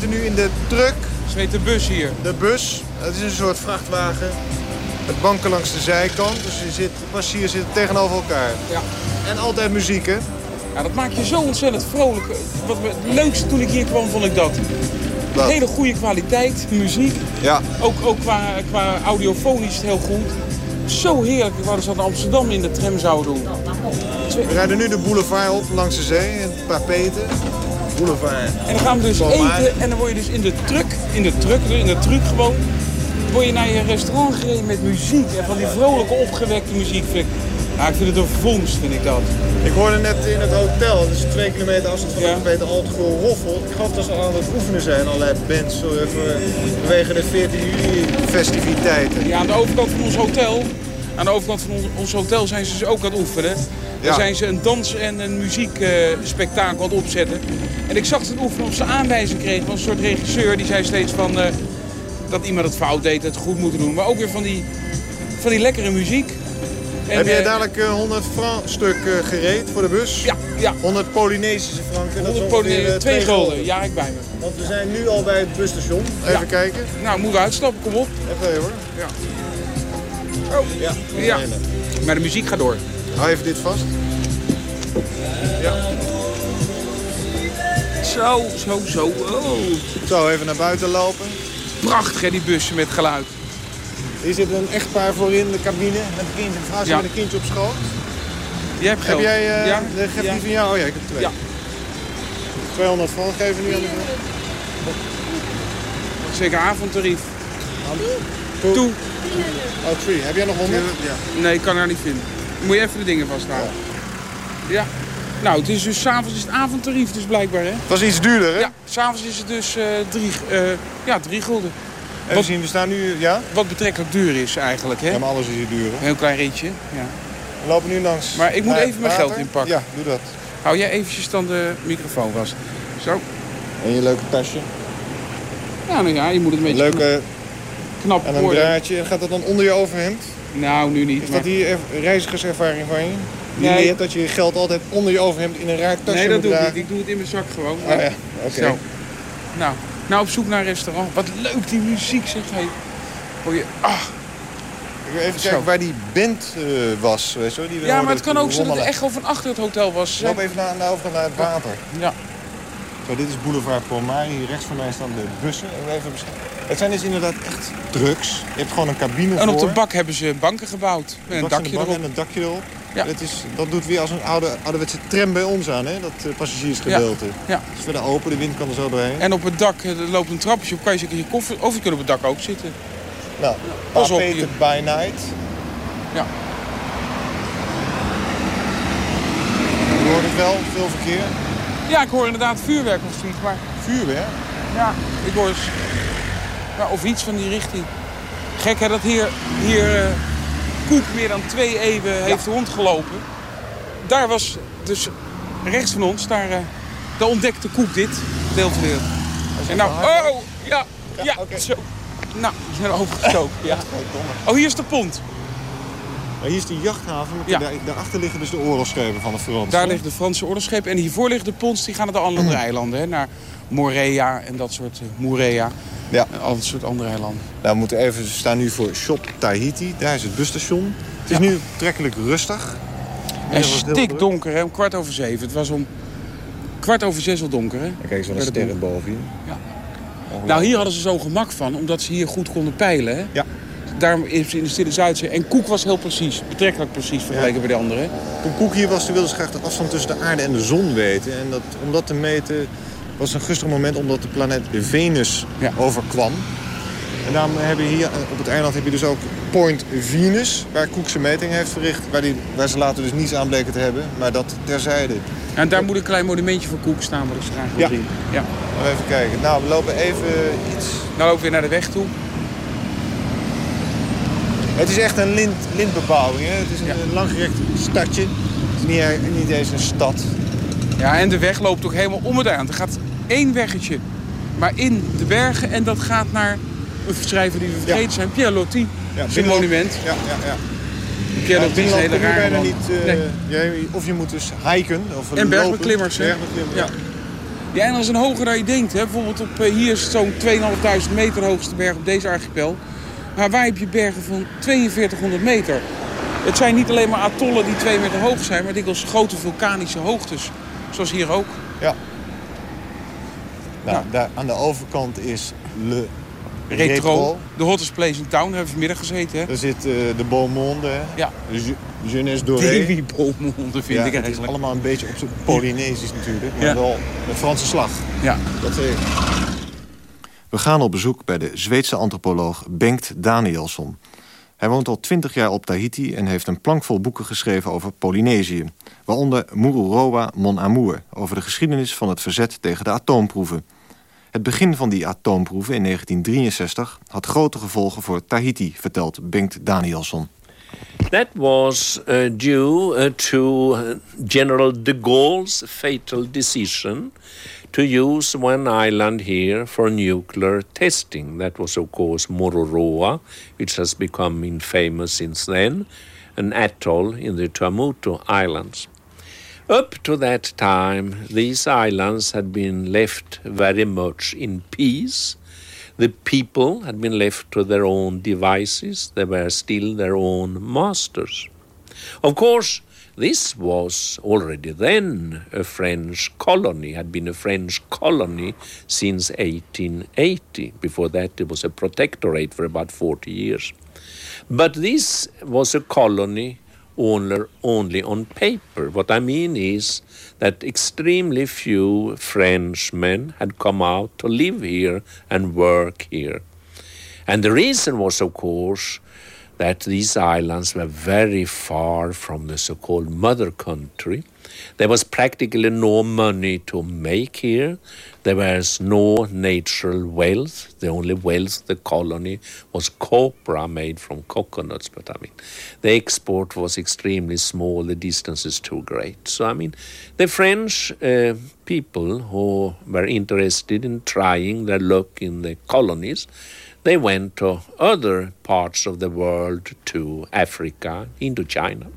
zitten nu in de truck. Ze heet de bus hier. De bus. Het is een soort vrachtwagen. Met banken langs de zijkant. Dus je zit, passagiers zitten tegenover elkaar. Ja. En altijd muziek, hè? Ja, dat maakt je zo ontzettend vrolijk. Wat het leukste toen ik hier kwam, vond ik dat. Hele goede kwaliteit, muziek. Ja. Ook, ook qua, qua audiofonisch is het heel goed. Zo heerlijk. Ik wou dat ze dat in Amsterdam in de tram zouden doen. We rijden nu de boulevard op langs de zee in En dan gaan we dus eten en dan word je dus in de truck, in de truck, in de truck gewoon, word je naar je restaurant gereden met muziek. En van die vrolijke opgewekte muziek vind ik, ja, ik vind het een vondst, vind ik dat. Ik hoorde net in het hotel, dat is twee kilometer afstand van ja. de Peter Roffel. Ik geloof dat ze aan het oefenen zijn, allerlei bands vanwege de 14 juli festiviteiten. Ja, aan de overkant van ons hotel, aan de overkant van ons, hotel zijn ze dus ook aan het oefenen. Daar zijn ze een dans- en een muziekspektakel aan het opzetten. En ik zag het oefenen op zijn aanwijzing kreeg van een soort regisseur. Die zei steeds van, uh, dat iemand het fout deed, het goed moeten doen. Maar ook weer van die, van die lekkere muziek. En, Heb jij uh, dadelijk 100 frank stuk uh, gereed voor de bus? Ja, ja. 100 Polynesische franken. 100 Polynesische, twee gulden. Ja, ik bij me. Want we zijn nu al bij het busstation. Even kijken. Nou, moeten we uitstappen, kom op. Even hoor. Ja. Oh. Ja, ja. Maar de muziek gaat door. Hou even dit vast. Ja. Zo, zo, zo. Oh. Zo, even naar buiten lopen. Prachtig hè, die bussen met geluid. Hier zit een echtpaar voor in de cabine. Met een, kind, een vrouw ja. met een kindje op schoot. Jij hebt geld. Heb jij, uh, ja? Geef ja. die van jou? Oh ja, ik heb twee. Ja. 200 frank geven nu aan de Zeker avondtarief. Toe. Toe. Oh, three. Heb jij nog 100? Ja. Nee, ik kan haar niet vinden. Moet je even de dingen vasthouden. Ja. ja. Nou, het is dus s'avonds is het avondtarief dus blijkbaar, hè? Dat is iets duurder, hè? Ja, s'avonds is het dus uh, drie, uh, ja, drie gulden. En we zien, we staan nu, ja? Wat betrekkelijk duur is eigenlijk, hè? Ja, maar alles is hier duur, hè? Een heel klein ritje, ja. We lopen nu langs. Maar ik moet even mijn geld inpakken. Ja, doe dat. Hou jij eventjes dan de microfoon vast. Zo. En je leuke tasje. Ja, nou ja, je moet het een Een beetje leuke knap en een worden. draadje. En gaat dat dan onder je overhemd? Nou, nu niet. Is dat er- reizigerservaring van je? Je Nee. leert dat je je geld altijd onder je overhemd in een raar tasje Nee, dat doe ik niet. Ik doe het in mijn zak gewoon. Oh ja, oké. Nou, nou, op zoek naar een restaurant. Wat leuk die muziek, zeg. Hey. Hoor je... Ah. Ik wil even kijken waar die band eh, was. Weet je, die Ja, maar het kan ook zijn dat rommelen. de echo van achter het hotel was. Loop even naar, naar naar het water. Ja. Zo, dit is Boulevard Pomar. Hier rechts van mij staan de bussen. Even besch- het zijn dus inderdaad echt drugs. Je hebt gewoon een cabine En op voor. de bak hebben ze banken gebouwd. Met een dakje erop. En een dakje erop. Ja. Dat, is, dat doet weer als een oude, ouderwetse tram bij ons aan, hè? dat eh, passagiersgedeelte. Ja. Het is verder open, de wind kan er zo doorheen. En op het dak eh, er loopt een trapje op. Kan je zeker je koffer... Of je kunt op het dak ook zitten. Nou, Pas op, Peter by night. Ja. Je hoort het wel, veel verkeer. Ja, ik hoor inderdaad vuurwerk of zoiets. Maar Vuurwerk. ja, ik hoor... eens- Of iets van die richting. Gek hè, dat hier, hier eh, Koek meer dan twee eeuwen heeft rondgelopen. Daar was dus rechts van ons, daar, eh daar ontdekte Koek dit deel van de wereld. En nou, oh, ja, ja, zo. Nou, we zijn overgestoken. Ja. Oh, hier is de pont. Maar hier is de jachthaven. Ja. Daar, daarachter liggen dus de oorlogsschepen van de Fransen. Daar liggen de Franse oorlogsschepen. En hiervoor liggen de ponts, die gaan naar de andere *clears throat* eilanden. Hè, naar Morea en dat soort... Uh, Morea Ja. en al dat soort andere eilanden. Nou, we moeten even, we staan nu voor Shop Tahiti. Daar is het busstation. Het is Ja. nu betrekkelijk rustig. En stikdonker, hè, om kwart over zeven. Het was om kwart over zes al donker, hè? Kijk eens wat een Werd het sterren boven je. Ja. Nou, hier hadden ze zo gemak van, omdat ze hier goed konden peilen, hè? Ja. Daarom is in de Stille Zuidzee. En Koek was heel precies, betrekkelijk precies vergeleken bij de anderen. Toen Koek hier was, wilde ze graag de afstand tussen de aarde en de zon weten. En dat, om dat te meten was een gunstig moment omdat de planeet Venus Ja. overkwam. En daarom hebben we hier eh, op het eiland heb je dus ook Point Venus, waar Koek zijn meting heeft verricht. Waar, die, waar ze later dus niets aan bleken te hebben, maar dat terzijde. En daar moet een klein monumentje van Koek staan, wat ik zo graag wil Ja. zien. Ja. Even kijken. Nou, we lopen even iets... Nou ook weer naar de weg toe. Het is echt een lint, lintbebouwing. Hè? Het is een, Ja. langgerekt stadje. Het is niet, niet eens een stad. Ja, en de weg loopt ook helemaal om het eiland. Er gaat één weggetje, maar in de bergen. En dat gaat naar een schrijver die we vergeten Ja. zijn. Pierre Loti. Ja, Zijn monument. Ja, ja, ja. Pierre Ja, Loti is een hele man. niet... eh, Nee. ja, of je moet dus hiken. Of En bergbeklimmers? Bergbeklimmers, Ja. Die eilanderen zijn hoger dan je denkt. Hè? Bijvoorbeeld op, eh, hier is het zo'n 2500 meter hoogste berg op deze archipel. Maar waar heb je bergen van 4200 meter? Het zijn niet alleen maar atollen die twee meter hoog zijn, maar dikwijls grote vulkanische hoogtes. Zoals hier ook. Ja. Nou, Nou. Daar aan de overkant is Le Retro, Retro. de hottest place in town, daar hebben we vanmiddag gezeten. Hè? Daar zit eh, de Beaumonde, hè? Ja. de Je- Jeunesse Dorée. Davy Beaumonde vind Ja, ik het is eigenlijk. allemaal een beetje op zijn Polynesisch natuurlijk. Maar Ja. wel met Franse slag. Ja. Dat We gaan op bezoek bij de Zweedse antropoloog Bengt Danielsson. Hij woont al twintig jaar op Tahiti en heeft een plankvol boeken geschreven over Polynesië. Waaronder Mururoa Mon Amour, over de geschiedenis van het verzet tegen de atoomproeven. Het begin van die atoomproeven in 1963 had grote gevolgen voor Tahiti, vertelt Bengt Danielsson. That was uh, due uh, to uh, General de Gaulle's fatal decision to use one island here for nuclear testing. That was, of course, Mororoa, which has become infamous since then, an atoll in the Tuamotu Islands. Up to that time, these islands had been left very much in peace. The people had been left to their own devices. They were still their own masters. Of course, this was already then a French colony, had been a French colony since 1880. Before that, it was a protectorate for about 40 years. But this was a colony only, only on paper. What I mean is that extremely few Frenchmen had come out to live here and work here. And the reason was, of course, that these islands were very far from the so called mother country. There was practically no money to make here. There was no natural wealth. The only wealth the colony was copra made from coconuts. But I mean, the export was extremely small. The distance is too great. So I mean, the French uh, people who were interested in trying their luck in the colonies they went to other parts of the world, to Africa, into China.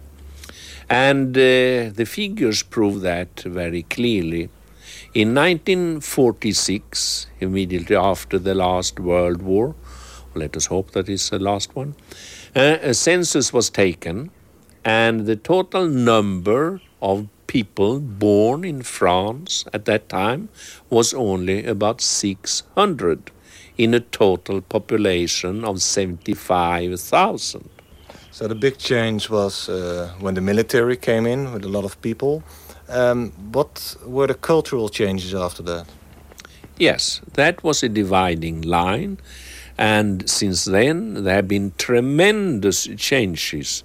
And uh, the figures prove that very clearly. In 1946, immediately after the last World War, let us hope that is the last one, uh, a census was taken, and the total number of people born in France at that time was only about 600 in a total population of 75,000. So the big change was uh, when the military came in with a lot of people. Um, what were the cultural changes after that? Yes, that was a dividing line. And since then, there have been tremendous changes,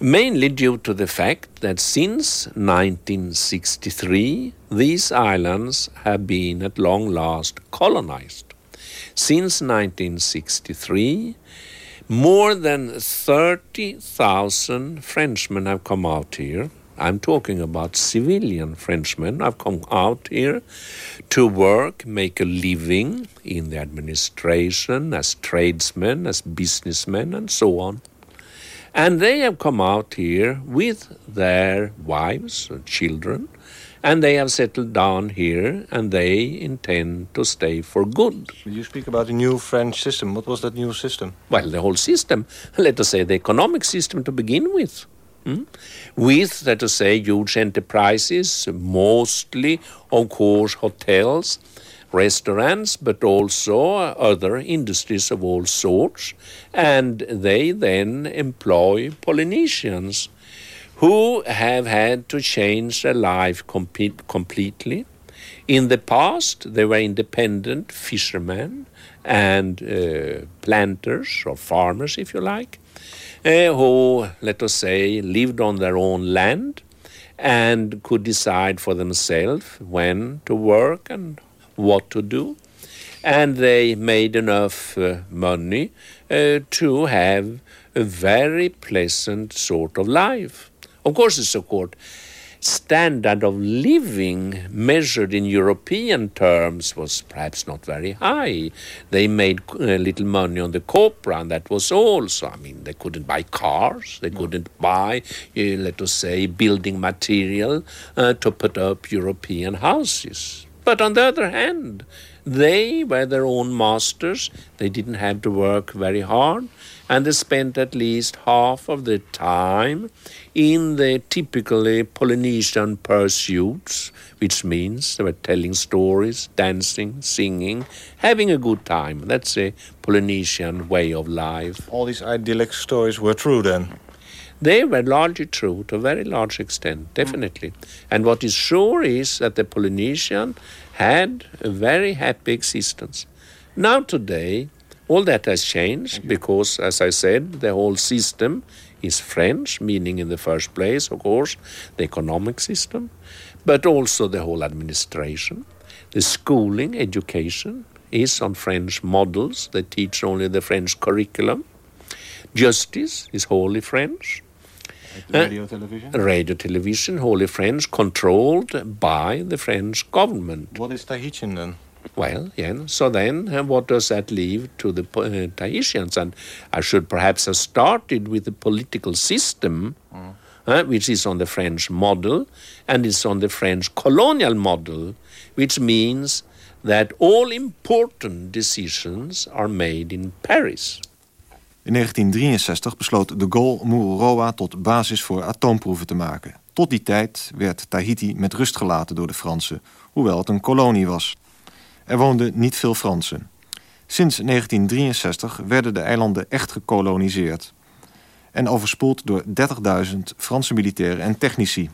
mainly due to the fact that since 1963, these islands have been at long last colonized. Since 1963, more than 30,000 Frenchmen have come out here. I'm talking about civilian Frenchmen have come out here to work, make a living in the administration, as tradesmen, as businessmen, and so on. And they have come out here with their wives and children and they have settled down here and they intend to stay for good. You speak about the new French system. What was that new system? Well, the whole system, let us say the economic system to begin with. Hmm? With, let us say, huge enterprises, mostly, of course, hotels, restaurants, but also other industries of all sorts. And they then employ Polynesians who have had to change their life com- completely. In the past, they were independent fishermen and uh, planters or farmers, if you like, uh, who, let us say, lived on their own land and could decide for themselves when to work and what to do. And they made enough uh, money uh, to have a very pleasant sort of life. Of course, it's a court. Standard of living measured in European terms was perhaps not very high. They made a little money on the copra, and that was all. So, I mean, they couldn't buy cars, they no. couldn't buy, uh, let us say, building material uh, to put up European houses. But on the other hand, they were their own masters. They didn't have to work very hard and they spent at least half of their time in the typically Polynesian pursuits, which means they were telling stories, dancing, singing, having a good time. That's a Polynesian way of life. All these idyllic stories were true then? They were largely true to a very large extent, definitely. And what is sure is that the Polynesian had a very happy existence. Now, today, all that has changed because, as I said, the whole system is French, meaning in the first place, of course, the economic system, but also the whole administration. The schooling, education is on French models. They teach only the French curriculum. Justice is wholly French. Radio, television? Uh, radio, television, wholly French, controlled by the French government. What is Tahitian then? Well, yeah. So then, uh, what does that leave to the uh, Tahitians? And I should perhaps have started with the political system, mm. uh, which is on the French model, and it's on the French colonial model, which means that all important decisions are made in Paris. In 1963 besloot de Gaulle Mururoa tot basis voor atoomproeven te maken. Tot die tijd werd Tahiti met rust gelaten door de Fransen, hoewel het een kolonie was. Er woonden niet veel Fransen. Sinds 1963 werden de eilanden echt gekoloniseerd... en overspoeld door 30.000 Franse militairen en technici.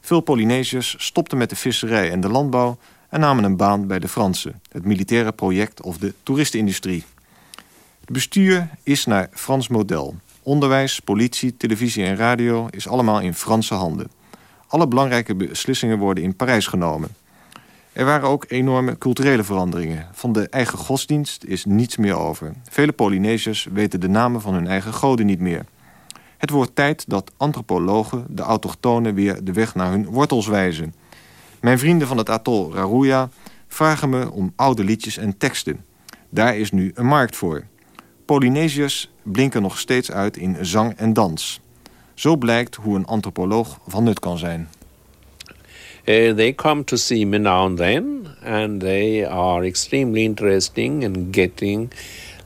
Veel Polynesiërs stopten met de visserij en de landbouw... en namen een baan bij de Fransen, het militaire project of de toeristenindustrie. Het bestuur is naar Frans model. Onderwijs, politie, televisie en radio is allemaal in Franse handen. Alle belangrijke beslissingen worden in Parijs genomen. Er waren ook enorme culturele veranderingen. Van de eigen godsdienst is niets meer over. Vele Polynesiërs weten de namen van hun eigen goden niet meer. Het wordt tijd dat antropologen de autochtonen weer de weg naar hun wortels wijzen. Mijn vrienden van het atol Raruya vragen me om oude liedjes en teksten. Daar is nu een markt voor. Polynesiërs blinken nog steeds uit in zang en dans. Zo blijkt hoe een antropoloog van nut kan zijn. Uh, they come to see me now and then, and they are extremely interesting in getting,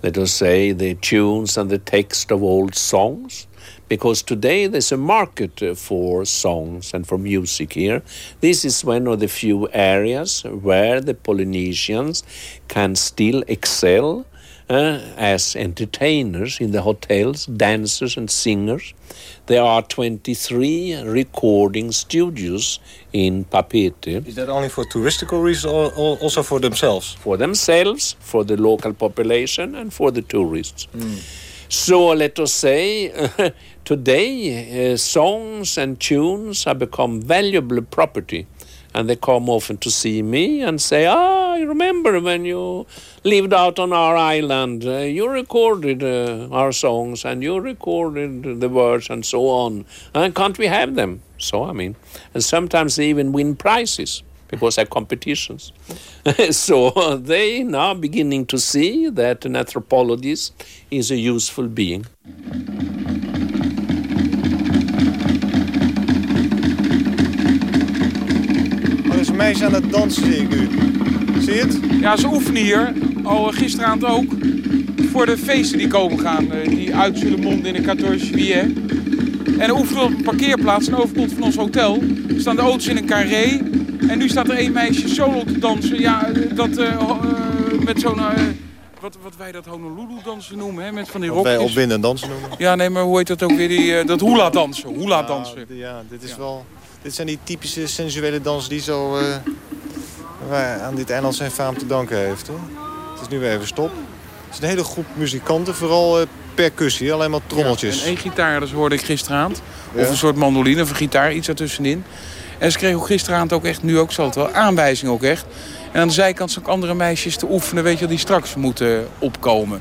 let us say, the tunes and the text of old songs. Because today there's a market uh, for songs and for music here. This is one of the few areas where the Polynesians can still excel uh, as entertainers in the hotels, dancers and singers. There are 23 recording studios in Papete. Is that only for touristical reasons or also for themselves? For themselves, for the local population and for the tourists. So let us say, *laughs* today uh, songs and tunes have become valuable property. And they come often to see me and say, Ah, I remember when you lived out on our island. Uh, you recorded uh, our songs and you recorded the words and so on. And can't we have them? So, I mean, and sometimes they even win prizes because they're competitions. *laughs* so they now beginning to see that an anthropologist is a useful being. Meisje aan het dansen, zie ik u. Zie je het? Ja, ze oefenen hier, al gisteravond ook, voor de feesten die komen gaan. eh, Die uit zullen monden in de 14 juillet. En dan oefenen we op een parkeerplaats aan de overkant van ons hotel. Er staan de auto's in een carré. En nu staat er één meisje solo te dansen. Ja, eh, dat eh, eh, met zo'n... eh, wat, wat wij dat Honolulu dansen noemen, hè? Met van die Wat wij rokjes. opwinden en dansen noemen. Ja, nee, maar hoe heet dat ook weer? Die, eh, dat hula dansen. Hula dansen. Ja, dit, is wel, dit zijn die typische sensuele dansen die zo waar aan dit eiland zijn faam te danken heeft. Hoor. Het is nu weer even stop. Het is een hele groep muzikanten, vooral eh, percussie, alleen maar trommeltjes. En één gitaar, dat hoorde ik gisteravond. Of Ja. een soort mandoline of een gitaar, iets ertussenin. En ze kregen ook gisteravond ook echt, nu ook zal het wel, aanwijzingen ook echt. En aan de zijkant zijn ook andere meisjes te oefenen, weet je wel, die straks moeten opkomen.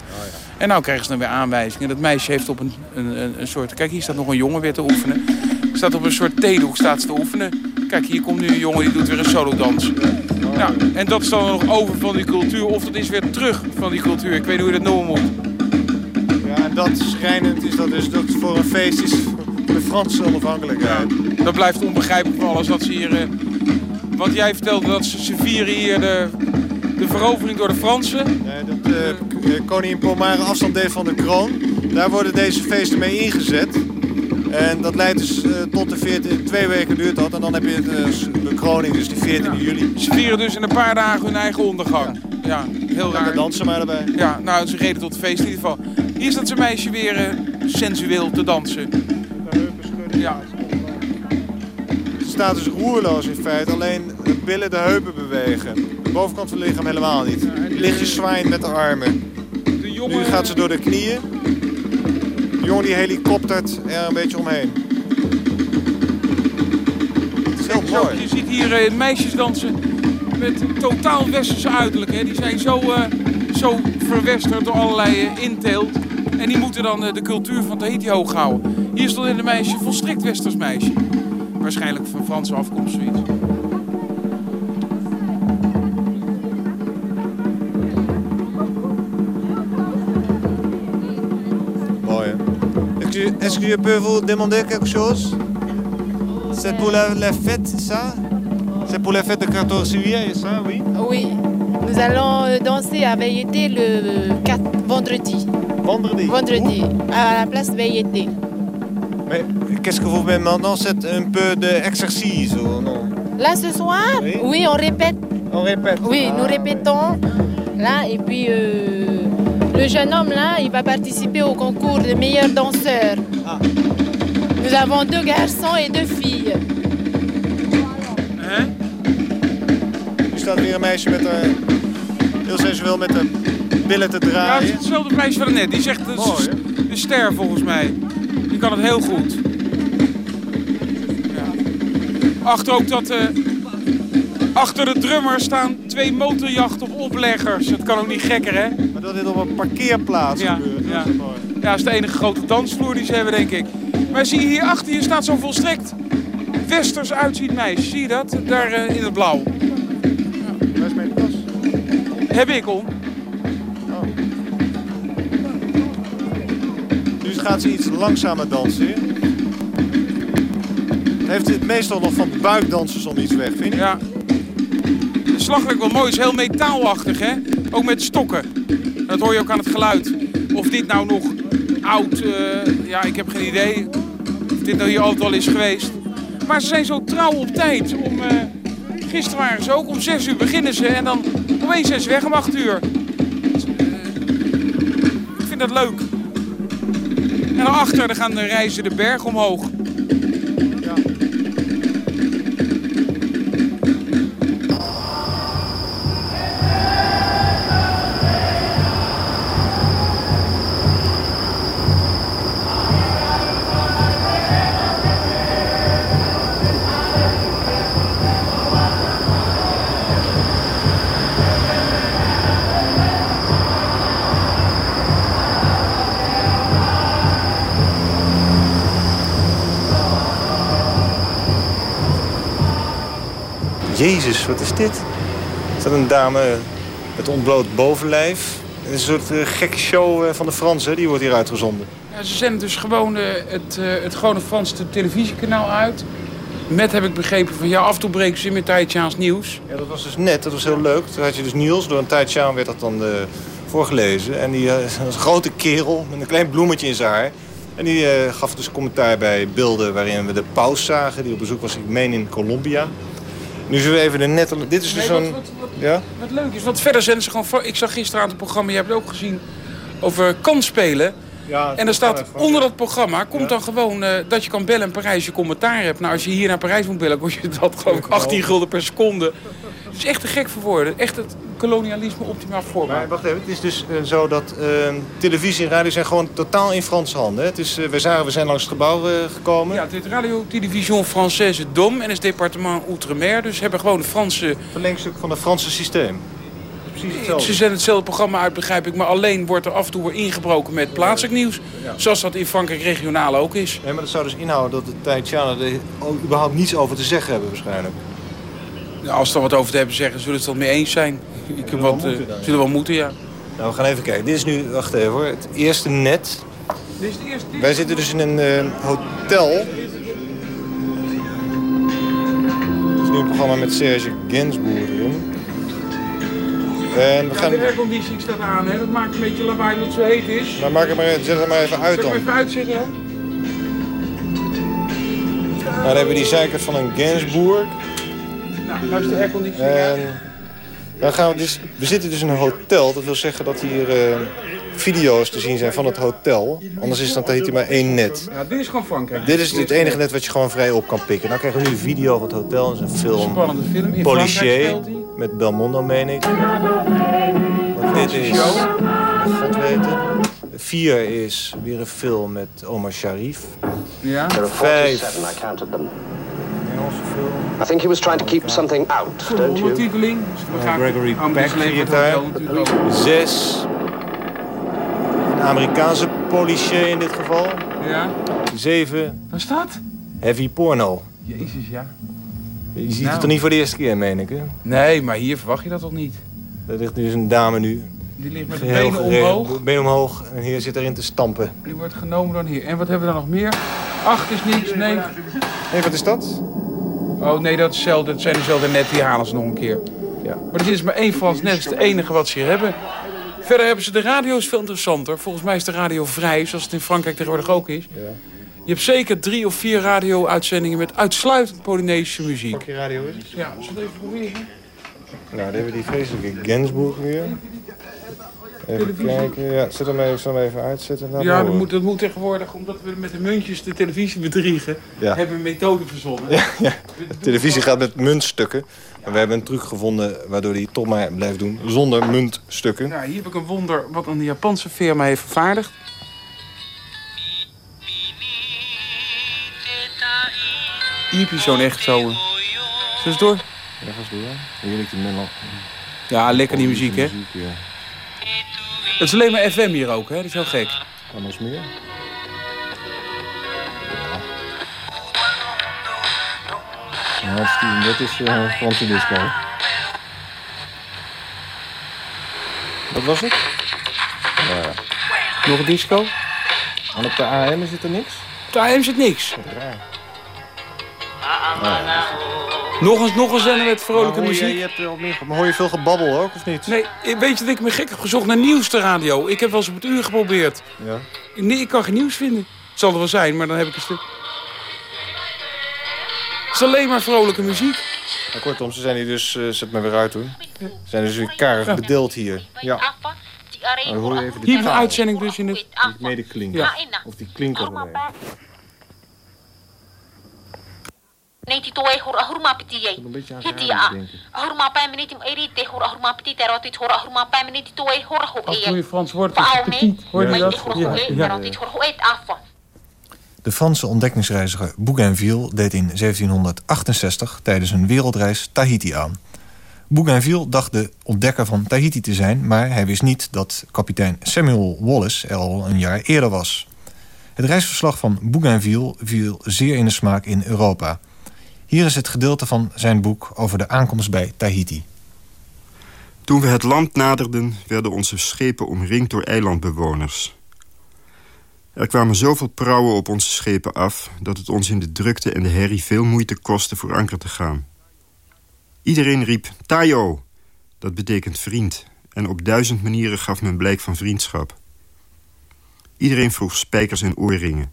En nou krijgen ze dan weer aanwijzingen. Dat meisje heeft op een, een, een soort... Kijk, hier staat nog een jongen weer te oefenen. Staat op een soort theedoek staat ze te oefenen. Kijk, hier komt nu een jongen die doet weer een solodans. Ja, en dat is dan nog over van die cultuur. Of dat is weer terug van die cultuur. Ik weet niet hoe je dat noemen moet. Ja, en dat schrijnend is dat dus dat voor een feest is voor de Franse onafhankelijkheid. Dat blijft onbegrijpelijk voor alles dat ze hier... eh, want jij vertelde dat ze, ze vieren hier de, de verovering door de Fransen. Nee, dat eh, eh, koningin Pomare afstand deed van de kroon. Daar worden deze feesten mee ingezet. En dat leidt dus eh, tot de 14, twee weken duurt dat. En dan heb je de, de kroning, dus die 14 juli. Ze vieren dus in een paar dagen hun eigen ondergang. Ja, heel raar. dansen maar erbij. Ja, nou, ze reden tot het feest in ieder geval. Hier staat zijn meisje weer eh, sensueel te dansen. Ja, Ze staat dus roerloos in feite. Alleen de billen, de heupen bewegen. De bovenkant van het lichaam helemaal niet. Lichtjes zwaaien met de armen. de jongen... Nu gaat ze door de knieën. De jongen die helikoptert er een beetje omheen. Het is heel Zo, mooi. je ziet hier eh, meisjes dansen met totaal westerse uiterlijk. Hè. Die zijn zo, eh, zo verwesterd door allerlei inteelt. En die moeten dan de cultuur van Tahiti hoog houden. Hier stond een meisje, volstrekt westers meisje. Waarschijnlijk van Franse afkomst zoiets. Est-ce que, je peux vous demander quelque chose? C'est pour la, la fête, ça? C'est pour la fête de 14 juillet, ça, oui? Oui, nous allons euh, danser à Veilleté le 4 vendredi. Vendredi. Vendredi, à la place Veilleté. Mais qu'est-ce que vous faites maintenant? C'est un peu d'exercice ou non? Là ce soir, Oui. oui, on répète. On répète. Oui, Ah. nous répétons. Là, et puis euh, le jeune homme là, il va participer au concours de meilleur danseur. Nous avons deux garçons et deux filles. Hè? Nu staat weer een meisje met haar, heel sensueel met de billen te Ja, het draaien. is hetzelfde meisje van net. Die zegt de, Mooi, de ster volgens mij. Die kan het heel goed. Ja. Achter ook dat... eh, achter de drummer staan twee motorjachten op opleggers. Dat kan ook niet gekker, hè? Maar dat dit op een parkeerplaats Ja, gebeurt. ja. dat is mooi. Ja, dat is de enige grote dansvloer die ze hebben, denk ik. Maar zie je hier achter je staat zo'n volstrekt westers uitziend meisje. Zie je dat? Daar eh, in het blauw. Waar is mijn tas? Heb ik om. Nu gaat ze iets langzamer dansen. Heeft het meestal nog van buikdansers om iets weg, vind je? Ja. De slagwerk wel mooi, is heel metaalachtig, hè? Ook met stokken. Dat hoor je ook aan het geluid. Of dit nou nog oud, eh, ja, ik heb geen idee. Dit hier altijd al is geweest. Maar ze zijn zo trouw op tijd. Om, eh, gisteren waren ze ook om 6 uur beginnen ze en dan opeens zijn ze weg om 8 uur. Ik vind dat leuk. En daarachter dan gaan de reizen de berg omhoog. Jezus, wat is dit? Is dat een dame met ontbloot bovenlijf? Een soort eh, gekke show eh, van de Fransen, die wordt hier uitgezonden. Ja, ze zenden dus gewoon eh, het, eh, het gewone Franse televisiekanaal uit. Met heb ik begrepen van ja, af en toe breken ze in met Taitjaans nieuws. Ja, dat was dus net, dat was heel leuk. Toen had je dus Niels, door een tijdje aan werd dat dan voorgelezen. En die *laughs* was een grote kerel met een klein bloemetje in zijn haar. En die gaf dus commentaar bij beelden waarin we de paus zagen. Die op bezoek was, ik meen, in Colombia. Nu zullen we even de net... Dit is dus Nee, wat, wat, wat, Ja? wat leuk is, want verder zenden ze gewoon... Ik zag gisteravond het programma, je hebt het ook gezien, over kansspelen. Ja En er staat onder dat programma, komt dan gewoon eh, dat je kan bellen in Parijs je commentaar hebt. Nou, als je hier naar Parijs moet bellen, kost je *laughs* dat geloof ik 18 gulden per seconde. Het is echt te gek voor woorden. Echt het kolonialisme optimaal Maar voorbaar. wacht even, het is dus eh, zo dat eh, televisie en radio zijn gewoon totaal in Franse handen. Hè? Het is, eh, we, zagen, we zijn langs het gebouw gekomen. Ja, het heet Radio Télévision Française DOM en is departement Outre-mer. Dus hebben gewoon de Franse... Verlengstuk van het Franse systeem. Precies hetzelfde. Ze zenden hetzelfde programma uit, begrijp ik. Maar alleen wordt er af en toe weer ingebroken met plaatselijk nieuws. Zoals dat in Frankrijk regionaal ook is. Nee, maar dat zou dus inhouden dat de Tahitianen er ook überhaupt niets over te zeggen hebben waarschijnlijk. Nou, als ze er wat over te hebben zeggen, zullen ze het wel mee eens zijn. *laughs* Ik heb wel wat, eh, moeten dan, ja. zullen wel moeten, ja. Nou, we gaan even kijken. Dit is nu, wacht even hoor, het eerste net. Dit is de eerste... dit- Wij zitten dus in een eh, hotel. Het is nu een programma met Serge Gainsbourg erin. En we Ja, gaan... de airconditioning staat aan, hè. Dat maakt een beetje lawaai omdat het zo heet is. Nou, maak het maar, zet het maar even uit dan. hem even uitzetten dan? Nou, dan hebben we die zeikert van een Gainsbourg. Nou, nou is de airconditioning. En dan gaan we, dus, we zitten dus in een hotel. Dat wil zeggen dat hier eh, video's te zien zijn van het hotel. Anders is dan Tahiti maar één net. Ja, dit is gewoon Frankrijk. Dit is het enige net wat je gewoon vrij op kan pikken. Nou krijgen we nu een video van het hotel. Dat is een film. Spannende film. In Policier. Met Belmondo, meen ik. Want dit is... God weten. Vier is weer een film met Omar Sharif. Ja. Vijf. I think he was trying to keep something out, don't you? Ondertiteling. Dus Gregory Peck zie je daar. Zes. Een Amerikaanse policier in dit geval. Ja. Zeven. Waar staat? Heavy porno. Jezus, ja. Je ziet Nou. het toch niet voor de eerste keer, meen ik, hè? Nee, maar hier verwacht je dat toch niet? Er ligt dus een dame nu. Die ligt met de benen omhoog. Been omhoog. En hier zit erin te stampen. Die wordt genomen dan hier. En wat hebben we dan nog meer? Acht is niks, nee. Hé, wat is dat? Oh nee, dat, is dat zijn dezelfde net, die halen ze nog een keer. Ja. Maar er is maar één Frans net, dat is het enige wat ze hier hebben. Verder hebben ze de radio's veel interessanter. Volgens mij is de radio vrij, zoals het in Frankrijk tegenwoordig ook is. Je hebt zeker drie of vier radio-uitzendingen met uitsluitend Polynesische muziek. je radio is? Ja, zullen we even proberen? Nou, dan hebben we die vreselijke Gainsbourg weer. Even kijken. Ja, zet hem even, zal hem even uitzetten. Laat Ja, maar dat moet, dat moet tegenwoordig, omdat we met de muntjes de televisie bedriegen, Ja. hebben we een methode verzonnen. Ja, ja. De televisie gaat met muntstukken. En we hebben een truc gevonden waardoor hij toch maar blijft doen zonder muntstukken. Nou, hier heb ik een wonder wat een Japanse firma heeft vervaardigd. Hier je zo'n echt zo Dus door. Ja, ga eens door. Heerlijk die melon. Ja, lekker die muziek, hè? ja. Het is alleen maar FM hier ook, hè? Dat is heel gek. Kan ons meer? Ja, die- dat is uh, Franse disco. Wat was het? Ja. Nog een disco? En op de AM zit er niks? Op de AM zit niks. Raar. Nog eens, nog een zender met vrolijke Maar hoor je- muziek. Je hebt er al meer, maar hoor je veel gebabbel ook, of niet? Nee, weet je dat ik me gek heb gezocht naar nieuws de radio? Ik heb wel eens op het uur geprobeerd. Ja. Nee, ik kan geen nieuws vinden. Het zal er wel zijn, maar dan heb ik een stuk. Het is alleen maar vrolijke muziek. Kortom, ze zijn hier dus... eh, zet me weer uit, hoor. Ze zijn dus weer karig bedeeld hier. Ja. Dan hoor je even de Hier is een uitzending dus in het... Die mede klinkt. Ja. Of die klinken alleen. Neti toe hor ahurma piti Hiti erite hor ahurma piti terotit hor ahurma miniti toe hor ho e. toen je Frans wordt, petit. Hoor je dat? Ja, ja. De Franse ontdekkingsreiziger Bougainville deed in 1768 tijdens een wereldreis Tahiti aan. Bougainville dacht de ontdekker van Tahiti te zijn... maar hij wist niet dat kapitein Samuel Wallace er al een jaar eerder was. Het reisverslag van Bougainville viel zeer in de smaak in Europa. Hier is het gedeelte van zijn boek over de aankomst bij Tahiti. Toen we het land naderden, werden onze schepen omringd door eilandbewoners. Er kwamen zoveel prauwen op onze schepen af... dat het ons in de drukte en de herrie veel moeite kostte voor anker te gaan. Iedereen riep Tayo, dat betekent vriend... en op duizend manieren gaf men blijk van vriendschap. Iedereen vroeg spijkers en oorringen.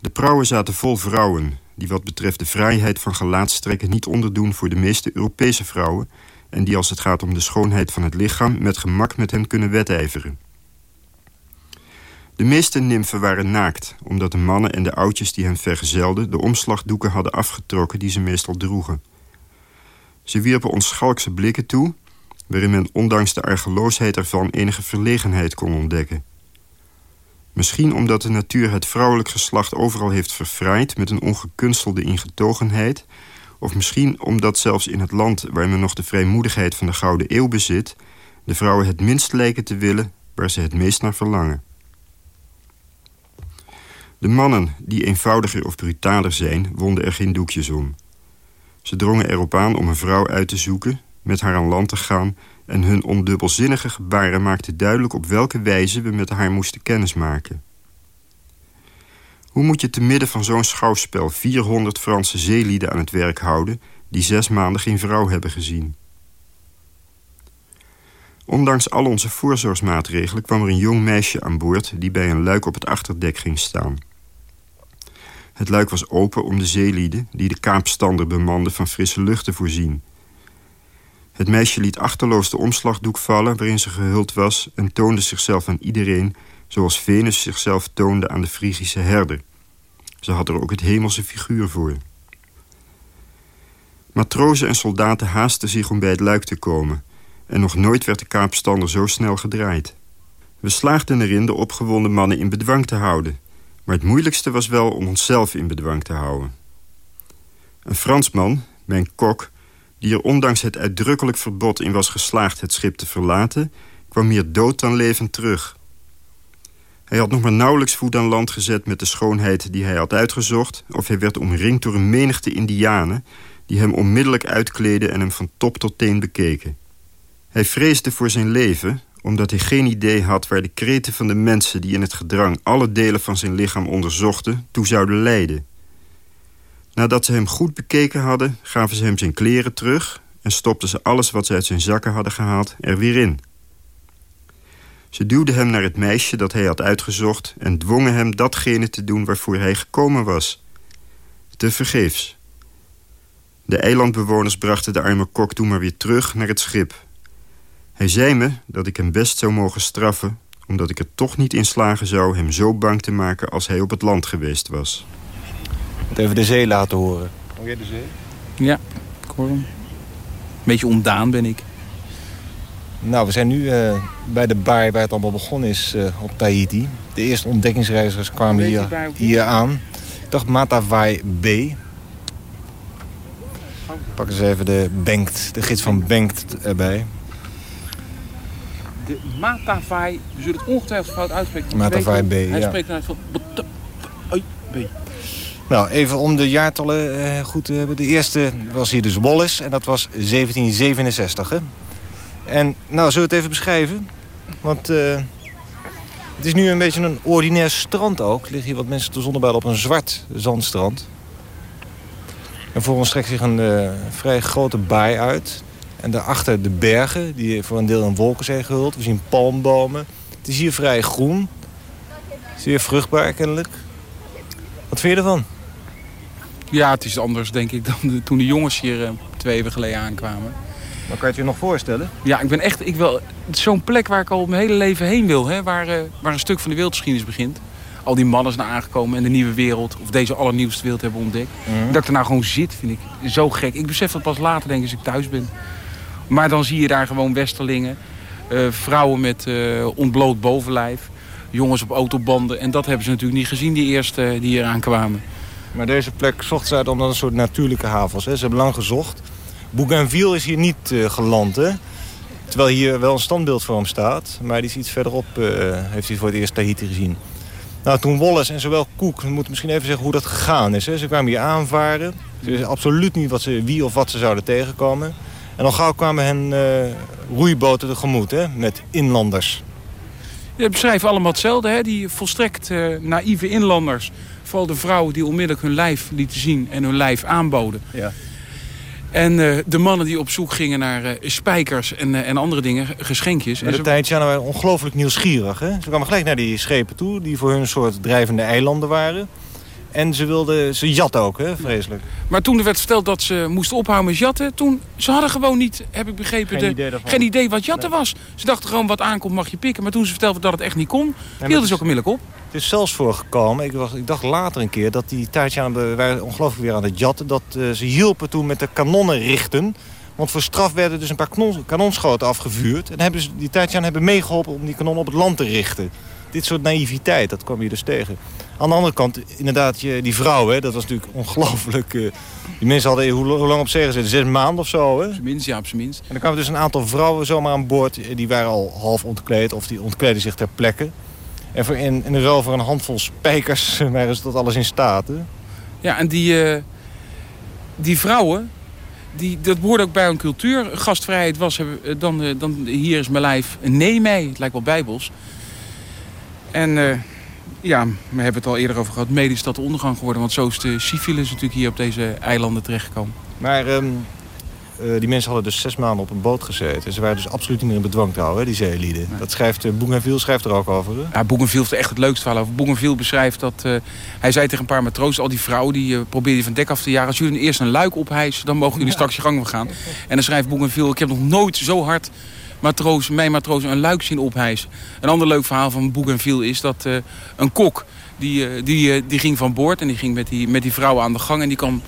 De prauwen zaten vol vrouwen... die wat betreft de vrijheid van gelaatstrekken niet onderdoen voor de meeste Europese vrouwen... en die als het gaat om de schoonheid van het lichaam... met gemak met hen kunnen wedijveren. De meeste nymfen waren naakt... omdat de mannen en de oudjes die hen vergezelden... de omslagdoeken hadden afgetrokken die ze meestal droegen. Ze wierpen ons schalkse blikken toe... waarin men ondanks de argeloosheid ervan enige verlegenheid kon ontdekken. Misschien omdat de natuur het vrouwelijk geslacht overal heeft verfraaid... met een ongekunstelde ingetogenheid... of misschien omdat zelfs in het land waar men nog de vrijmoedigheid van de Gouden Eeuw bezit... de vrouwen het minst lijken te willen waar ze het meest naar verlangen. De mannen, die eenvoudiger of brutaler zijn, wonden er geen doekjes om. Ze drongen erop aan om een vrouw uit te zoeken, met haar aan land te gaan... en hun ondubbelzinnige gebaren maakten duidelijk op welke wijze we met haar moesten kennismaken. Hoe moet je te midden van zo'n schouwspel 400 Franse zeelieden aan het werk houden... die zes maanden geen vrouw hebben gezien? Ondanks al onze voorzorgsmaatregelen kwam er een jong meisje aan boord... die bij een luik op het achterdek ging staan. Het luik was open om de zeelieden... die de kaapstander bemanden van frisse lucht te voorzien. Het meisje liet achterloos de omslagdoek vallen waarin ze gehuld was... en toonde zichzelf aan iedereen... zoals Venus zichzelf toonde aan de Frigische herder. Ze had er ook het hemelse figuur voor. Matrozen en soldaten haasten zich om bij het luik te komen... en nog nooit werd de kaapstander zo snel gedraaid. We slaagden erin de opgewonden mannen in bedwang te houden... maar het moeilijkste was wel om onszelf in bedwang te houden. Een Fransman, mijn kok, die er ondanks het uitdrukkelijk verbod in was geslaagd het schip te verlaten... kwam meer dood dan levend terug. Hij had nog maar nauwelijks voet aan land gezet met de schoonheid die hij had uitgezocht... of hij werd omringd door een menigte indianen... die hem onmiddellijk uitkleden en hem van top tot teen bekeken. Hij vreesde voor zijn leven, omdat hij geen idee had... waar de kreten van de mensen die in het gedrang alle delen van zijn lichaam onderzochten... toe zouden leiden. Nadat ze hem goed bekeken hadden, gaven ze hem zijn kleren terug... en stopten ze alles wat ze uit zijn zakken hadden gehaald er weer in. Ze duwden hem naar het meisje dat hij had uitgezocht... en dwongen hem datgene te doen waarvoor hij gekomen was. Te vergeefs. De eilandbewoners brachten de arme kok toen maar weer terug naar het schip. Hij zei me dat ik hem best zou mogen straffen... omdat ik er toch niet in slagen zou hem zo bang te maken... als hij op het land geweest was. Moet even de zee laten horen. Hoor jij de zee? Ja, ik hoor hem. Beetje ontdaan ben ik. Nou, we zijn nu eh, bij de baai waar het allemaal begonnen is eh, op Tahiti. De eerste ontdekkingsreizigers kwamen je hier, hier aan. Ik dacht Matavai B. Pak eens even de Bengt, de gids van Bengt erbij. De Matavai, we zullen het ongetwijfeld fout uitspreken. Matavai B, Hij ja. spreekt eruit van... B. Nou, even om de jaartallen eh, goed te hebben. De eerste was hier dus Wallace en dat was 1767. Hè? En nou, zullen we het even beschrijven? Want eh, het is nu een beetje een ordinair strand ook. Er liggen hier wat mensen te zonnebaden op een zwart zandstrand. En voor ons strekt zich een eh, vrij grote baai uit. En daarachter de bergen, die voor een deel in wolken zijn gehuld. We zien palmbomen. Het is hier vrij groen. Zeer vruchtbaar kennelijk. Wat vind je ervan? Ja, het is anders denk ik *laughs* dan toen de jongens hier eh, twee weken geleden aankwamen. Maar kan je het je nog voorstellen? Ja, ik ben echt, ik wil, het is zo'n plek waar ik al mijn hele leven heen wil. Hè, waar, eh, waar een stuk van de wereldgeschiedenis begint. Al die mannen zijn aangekomen en de nieuwe wereld, of deze allernieuwste wereld hebben ontdekt. Mhm. Dat ik er nou gewoon zit, vind ik zo gek. Ik besef dat pas later, denk ik, als ik thuis ben. Maar dan zie je daar gewoon westerlingen. eh, vrouwen met ontbloot bovenlijf. Jongens op autobanden. En dat hebben ze natuurlijk niet gezien, die eerste die hier aankwamen. Maar deze plek zocht ze uit omdat het een soort natuurlijke haven was. Hè? Ze hebben lang gezocht. Bougainville is hier niet eh, geland, hè? Terwijl hier wel een standbeeld voor hem staat. Maar die is iets verderop, eh, heeft hij voor het eerst Tahiti gezien. Nou, toen Wallace en zowel Cook, we moeten misschien even zeggen hoe dat gegaan is. Hè? Ze kwamen hier aanvaren. Ze wisten absoluut niet wat ze, wie of wat ze zouden tegenkomen. En al gauw kwamen hen eh, roeiboten tegemoet, hè? Met inlanders. Ja, beschrijven allemaal hetzelfde, hè? die volstrekt eh, naïeve inlanders. Vooral de vrouwen die onmiddellijk hun lijf lieten zien en hun lijf aanboden. Ja. En eh, de mannen die op zoek gingen naar eh, spijkers en, eh, en andere dingen, geschenkjes. Maar En de Tahitianen waren ongelooflijk nieuwsgierig. Hè? Ze kwamen gelijk naar die schepen toe, die voor hun een soort drijvende eilanden waren. En ze wilden, ze jatten ook, hè? vreselijk. Maar toen er werd verteld dat ze moesten ophouden met jatten... Toen, ze hadden gewoon niet, heb ik begrepen, Geen de- idee daarvan. geen idee wat jatten was. Ze dachten gewoon wat aankomt mag je pikken. Maar toen ze vertelden dat het echt niet kon, hielden ze ook onmiddellijk op. Het is zelfs voorgekomen, ik, was, ik dacht later een keer... dat die be- waren ongelooflijk weer aan het jatten. Dat eh, ze hielpen toen met de kanonnen richten. Want voor straf werden dus een paar kanon, kanonschoten afgevuurd. En hebben ze, die Tahitianen hebben meegeholpen om die kanonnen op het land te richten. Dit soort naïviteit, dat kwam je dus tegen. Aan de andere kant, inderdaad, je, die vrouw, hè, dat was natuurlijk ongelooflijk. eh, die mensen hadden hoe, hoe lang op zee gezeten? Zes maanden of zo, hè? Op zijn minst, ja, op zijn minst. En dan kwamen dus een aantal vrouwen zomaar aan boord. eh, Die waren al half ontkleed of die ontkleden zich ter plekke. En voor in, in ruil voor een handvol spijkers *laughs* waren ze tot alles in staat. Hè? Ja, en die, eh, die vrouwen, die, dat behoorde ook bij hun cultuur. Gastvrijheid was, dan, dan hier is mijn lijf een nee mee. Het lijkt wel bijbels. En ja, we hebben het al eerder over gehad. Medisch is dat de ondergang geworden. Want zo is de syfilis natuurlijk hier op deze eilanden terechtgekomen. Maar ehm, eh, die mensen hadden dus zes maanden op een boot gezeten. Ze waren dus absoluut niet meer in bedwang te houden, hè, die zeelieden. Dat schrijft, uh, Bougainville schrijft er ook over. Hè? Ja, Bougainville heeft er echt het leukste verhaal over. Bougainville beschrijft dat... eh, hij zei tegen een paar matrozen, al die vrouwen... die uh, probeerden van dek af te jagen. Als jullie eerst een luik ophijsen, dan mogen jullie straks je gang gaan. En dan schrijft Bougainville... ik heb nog nooit zo hard matroos, mijn matrozen een luik zien ophijsen. Een ander leuk verhaal van Bougainville is dat uh, een kok... Die, uh, die, uh, die ging van boord en die ging met die, met die vrouwen aan de gang... en die kwam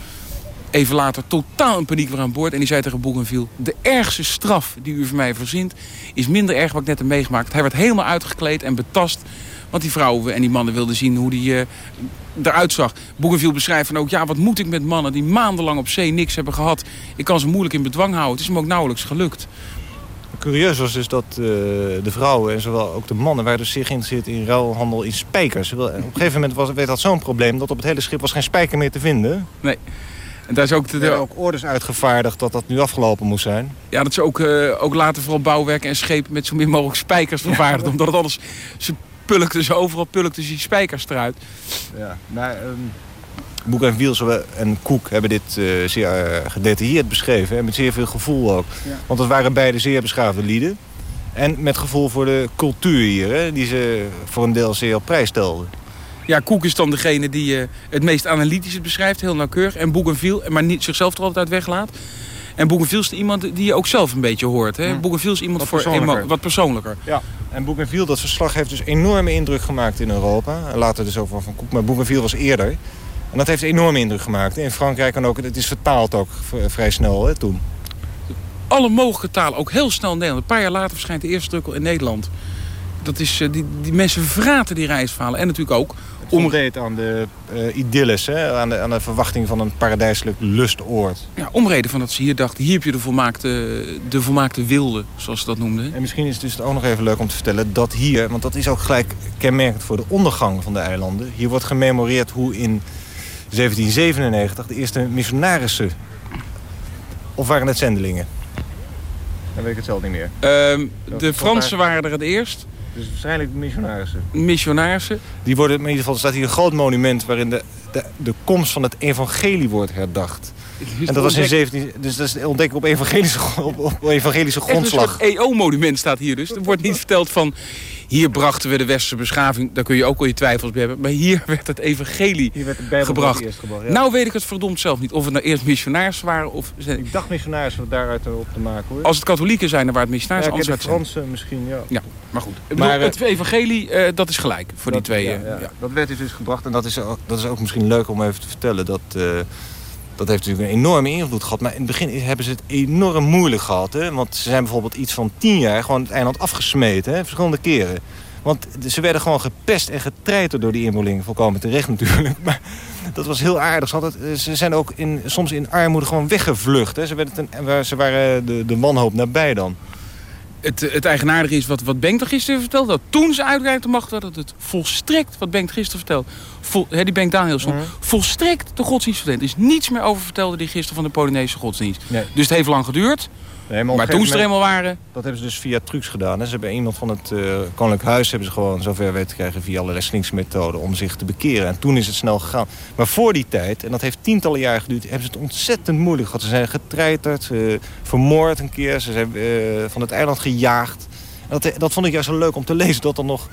even later totaal in paniek weer aan boord. En die zei tegen Bougainville... de ergste straf die u voor mij verzint... is minder erg wat ik net heb meegemaakt. Hij werd helemaal uitgekleed en betast. Want die vrouwen en die mannen wilden zien hoe die uh, eruit zag. Bougainville beschrijft van ook... ja, wat moet ik met mannen die maandenlang op zee niks hebben gehad? Ik kan ze moeilijk in bedwang houden. Het is hem ook nauwelijks gelukt. Curieus was dus dat uh, de vrouwen en zowel ook de mannen... waren dus zeer geïnteresseerd in ruilhandel in spijkers. Op een gegeven moment was, werd dat zo'n probleem... dat op het hele schip was geen spijker meer te vinden. Nee. En daar is ook, de, er ook orders uitgevaardigd dat dat nu afgelopen moest zijn. Ja, dat is ook, uh, ook later vooral bouwwerken en schepen met zo min mogelijk spijkers vervaardigd. Ja. Omdat het anders, ze pulkten ze overal, pulkten ze die spijkers eruit. Ja, maar um, Boek en Wiels en Koek hebben dit uh, zeer uh, gedetailleerd beschreven. Hè, met zeer veel gevoel ook. Ja. Want het waren beide zeer beschaafde lieden. En met gevoel voor de cultuur hier, hè, die ze voor een deel zeer op prijs stelden. Ja, Koek is dan degene die uh, het meest analytisch het beschrijft, heel nauwkeurig. En Bougainville, maar niet zichzelf er altijd uit weglaat. En Bougainville is iemand die je ook zelf een beetje hoort. Hè? Hmm. Bougainville is iemand wat voor persoonlijker. wat persoonlijker. Ja, en Bougainville, dat verslag heeft dus enorme indruk gemaakt in Europa. En later dus ook van Koek, maar Bougainville was eerder. En dat heeft enorme indruk gemaakt. In Frankrijk en ook, het is vertaald ook vrij snel hè, toen. Alle mogelijke talen, ook heel snel in Nederland. Een paar jaar later verschijnt de eerste druk in Nederland. dat is, eh, die, die mensen verraten die reisverhalen. En natuurlijk ook Omreed aan de uh, idylles, hè? Aan, de, aan de verwachting van een paradijselijk lustoord. Ja, omreden van dat ze hier dachten, hier heb je de volmaakte, de volmaakte wilde, zoals ze dat noemden. En misschien is het dus ook nog even leuk om te vertellen dat hier, want dat is ook gelijk kenmerkend voor de ondergang van de eilanden. Hier wordt gememoreerd hoe in 1797 de eerste missionarissen, of waren het zendelingen? Dan weet ik het zelf niet meer. Uh, de Fransen waren er het eerst. Dus waarschijnlijk de missionarissen. Missionarissen. Die worden, in ieder geval staat hier een groot monument... waarin de, de, de komst van het evangelie wordt herdacht. En dat was in 17... Dus dat is ontdekking op evangelische, op, op evangelische grondslag. Een EO-monument staat hier dus. Er wordt niet verteld van... Hier brachten we de westerse beschaving. Daar kun je ook al je twijfels bij hebben. Maar hier *laughs* werd het evangelie hier werd de Bijbel gebracht. Eerst gebracht Nou weet ik het verdomd zelf niet. Of het nou eerst missionaris waren. Of... Ik dacht missionaris daaruit op te maken hoor. Als het katholieken zijn, dan waren het missionaris. Ja, anders de Fransen misschien, ja. Ja, maar goed. Maar, het evangelie, uh, dat is gelijk voor dat, die twee. Ja, uh, ja. Dat werd dus gebracht. En dat is, ook, dat is ook misschien leuk om even te vertellen. Dat... Uh, dat heeft natuurlijk een enorme invloed gehad. Maar in het begin hebben ze het enorm moeilijk gehad. Hè? Want ze zijn bijvoorbeeld iets van tien jaar gewoon het eiland afgesmeten. Hè? Verschillende keren. Want ze werden gewoon gepest en getreiterd door die inboelingen. Volkomen terecht natuurlijk. *laughs* Maar dat was heel aardig. Ze, hadden, ze zijn ook in, soms in armoede gewoon weggevlucht. Hè? Ze, werden ze waren de, de wanhoop nabij dan. Het, het eigenaardige is wat, wat Bengt er gisteren vertelde. Dat toen ze uitreikte macht dat het volstrekt, wat Bengt gisteren vertelde. Vol, hè, die Bengt Danielsson. Mm. Volstrekt de godsdienst. Er is niets meer over vertelde die gisteren van de Polynese godsdienst. Nee. Dus het heeft lang geduurd. Nee, maar, maar toen ze er eenmaal waren... Dat hebben ze dus via trucs gedaan. Hè? Ze hebben iemand van het uh, Koninklijk Huis hebben ze gewoon zover weten te krijgen... via allerlei slinksmethoden om zich te bekeren. En toen is het snel gegaan. Maar voor die tijd, en dat heeft tientallen jaar geduurd... hebben ze het ontzettend moeilijk gehad. Ze zijn getreiterd, uh, vermoord een keer. Ze zijn uh, van het eiland gejaagd. En dat, dat vond ik juist zo leuk om te lezen. Dat er nog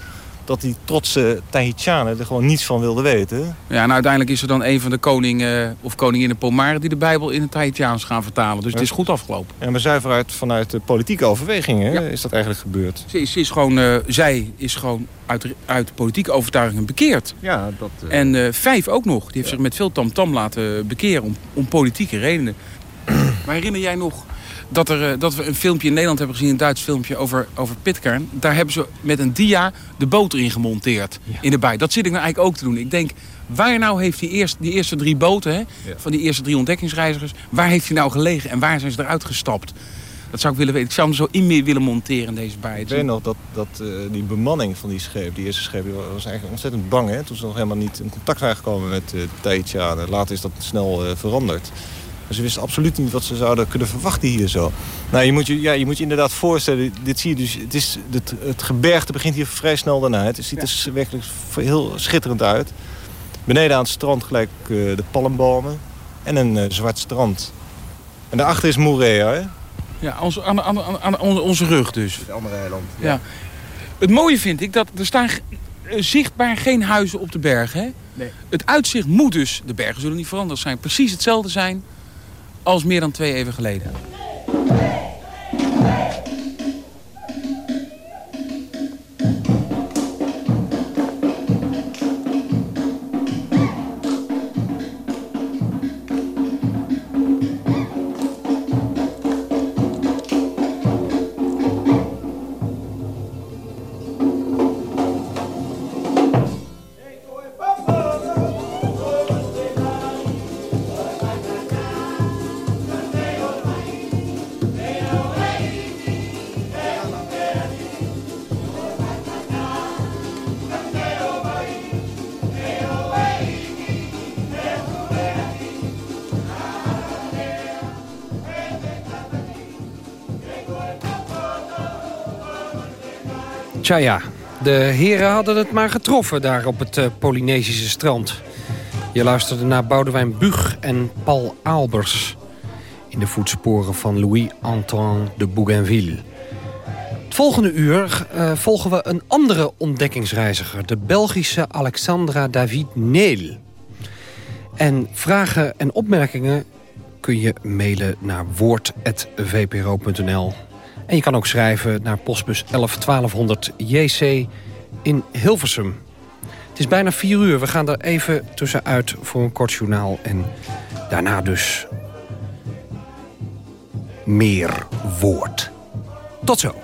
dat die trotse Tahitianen er gewoon niets van wilden weten. Ja, en uiteindelijk is er dan een van de koningen of koninginnen Pomare... die de Bijbel in het Tahitiaans gaan vertalen. Dus het is goed afgelopen. Ja, maar zuiver uit, vanuit de politieke overwegingen ja. is dat eigenlijk gebeurd. Ze is, is gewoon, uh, zij is gewoon uit, uit politieke overtuigingen bekeerd. Ja, dat, uh... En uh, vijf ook nog. Die heeft ja. zich met veel tamtam -tam laten bekeren om, om politieke redenen. *clears throat* maar herinner jij nog dat, er, dat we een filmpje in Nederland hebben gezien, een Duits filmpje over, over Pitcairn. Daar hebben ze met een dia de boot erin gemonteerd ja. in de baai. Dat zit ik nou eigenlijk ook te doen. Ik denk, waar nou heeft die eerste, die eerste drie boten, hè, ja. van die eerste drie ontdekkingsreizigers, waar heeft hij nou gelegen en waar zijn ze eruit gestapt? Dat zou ik willen weten. Ik zou hem zo in meer willen monteren, deze baai. Ik weet nog dat, dat uh, die bemanning van die scheep, die eerste scheep, die was eigenlijk ontzettend bang. Hè? Toen ze nog helemaal niet in contact waren gekomen met uh, de Tahitianen. Later is dat snel uh, veranderd. Ze wisten absoluut niet wat ze zouden kunnen verwachten hier zo. Nou, je moet je, ja, je, moet je inderdaad voorstellen, dit zie je dus, het, is, het, het gebergte begint hier vrij snel daarna. Het ziet er werkelijk heel schitterend uit. Beneden aan het strand gelijk uh, de palmbomen en een uh, zwart strand. En daarachter is Moorea, hè? Ja, onze, aan, aan, aan, aan onze rug dus. Het andere eiland. Ja. ja. Het mooie vind ik dat er staan zichtbaar geen huizen op de bergen. Hè? Nee. Het uitzicht moet dus, de bergen zullen niet veranderd zijn, precies hetzelfde zijn als meer dan twee even geleden. Ja, de heren hadden het maar getroffen daar op het uh, Polynesische strand. Je luisterde naar Boudewijn Bug en Paul Albers... in de voetsporen van Louis-Antoine de Bougainville. Het volgende uur uh, volgen we een andere ontdekkingsreiziger... de Belgische Alexandra David Neel. En vragen en opmerkingen kun je mailen naar woord.vpro.nl... En je kan ook schrijven naar postbus 11 1200 JC in Hilversum. Het is bijna 4 uur. We gaan er even tussenuit voor een kort journaal. En daarna dus meer woord. Tot zo.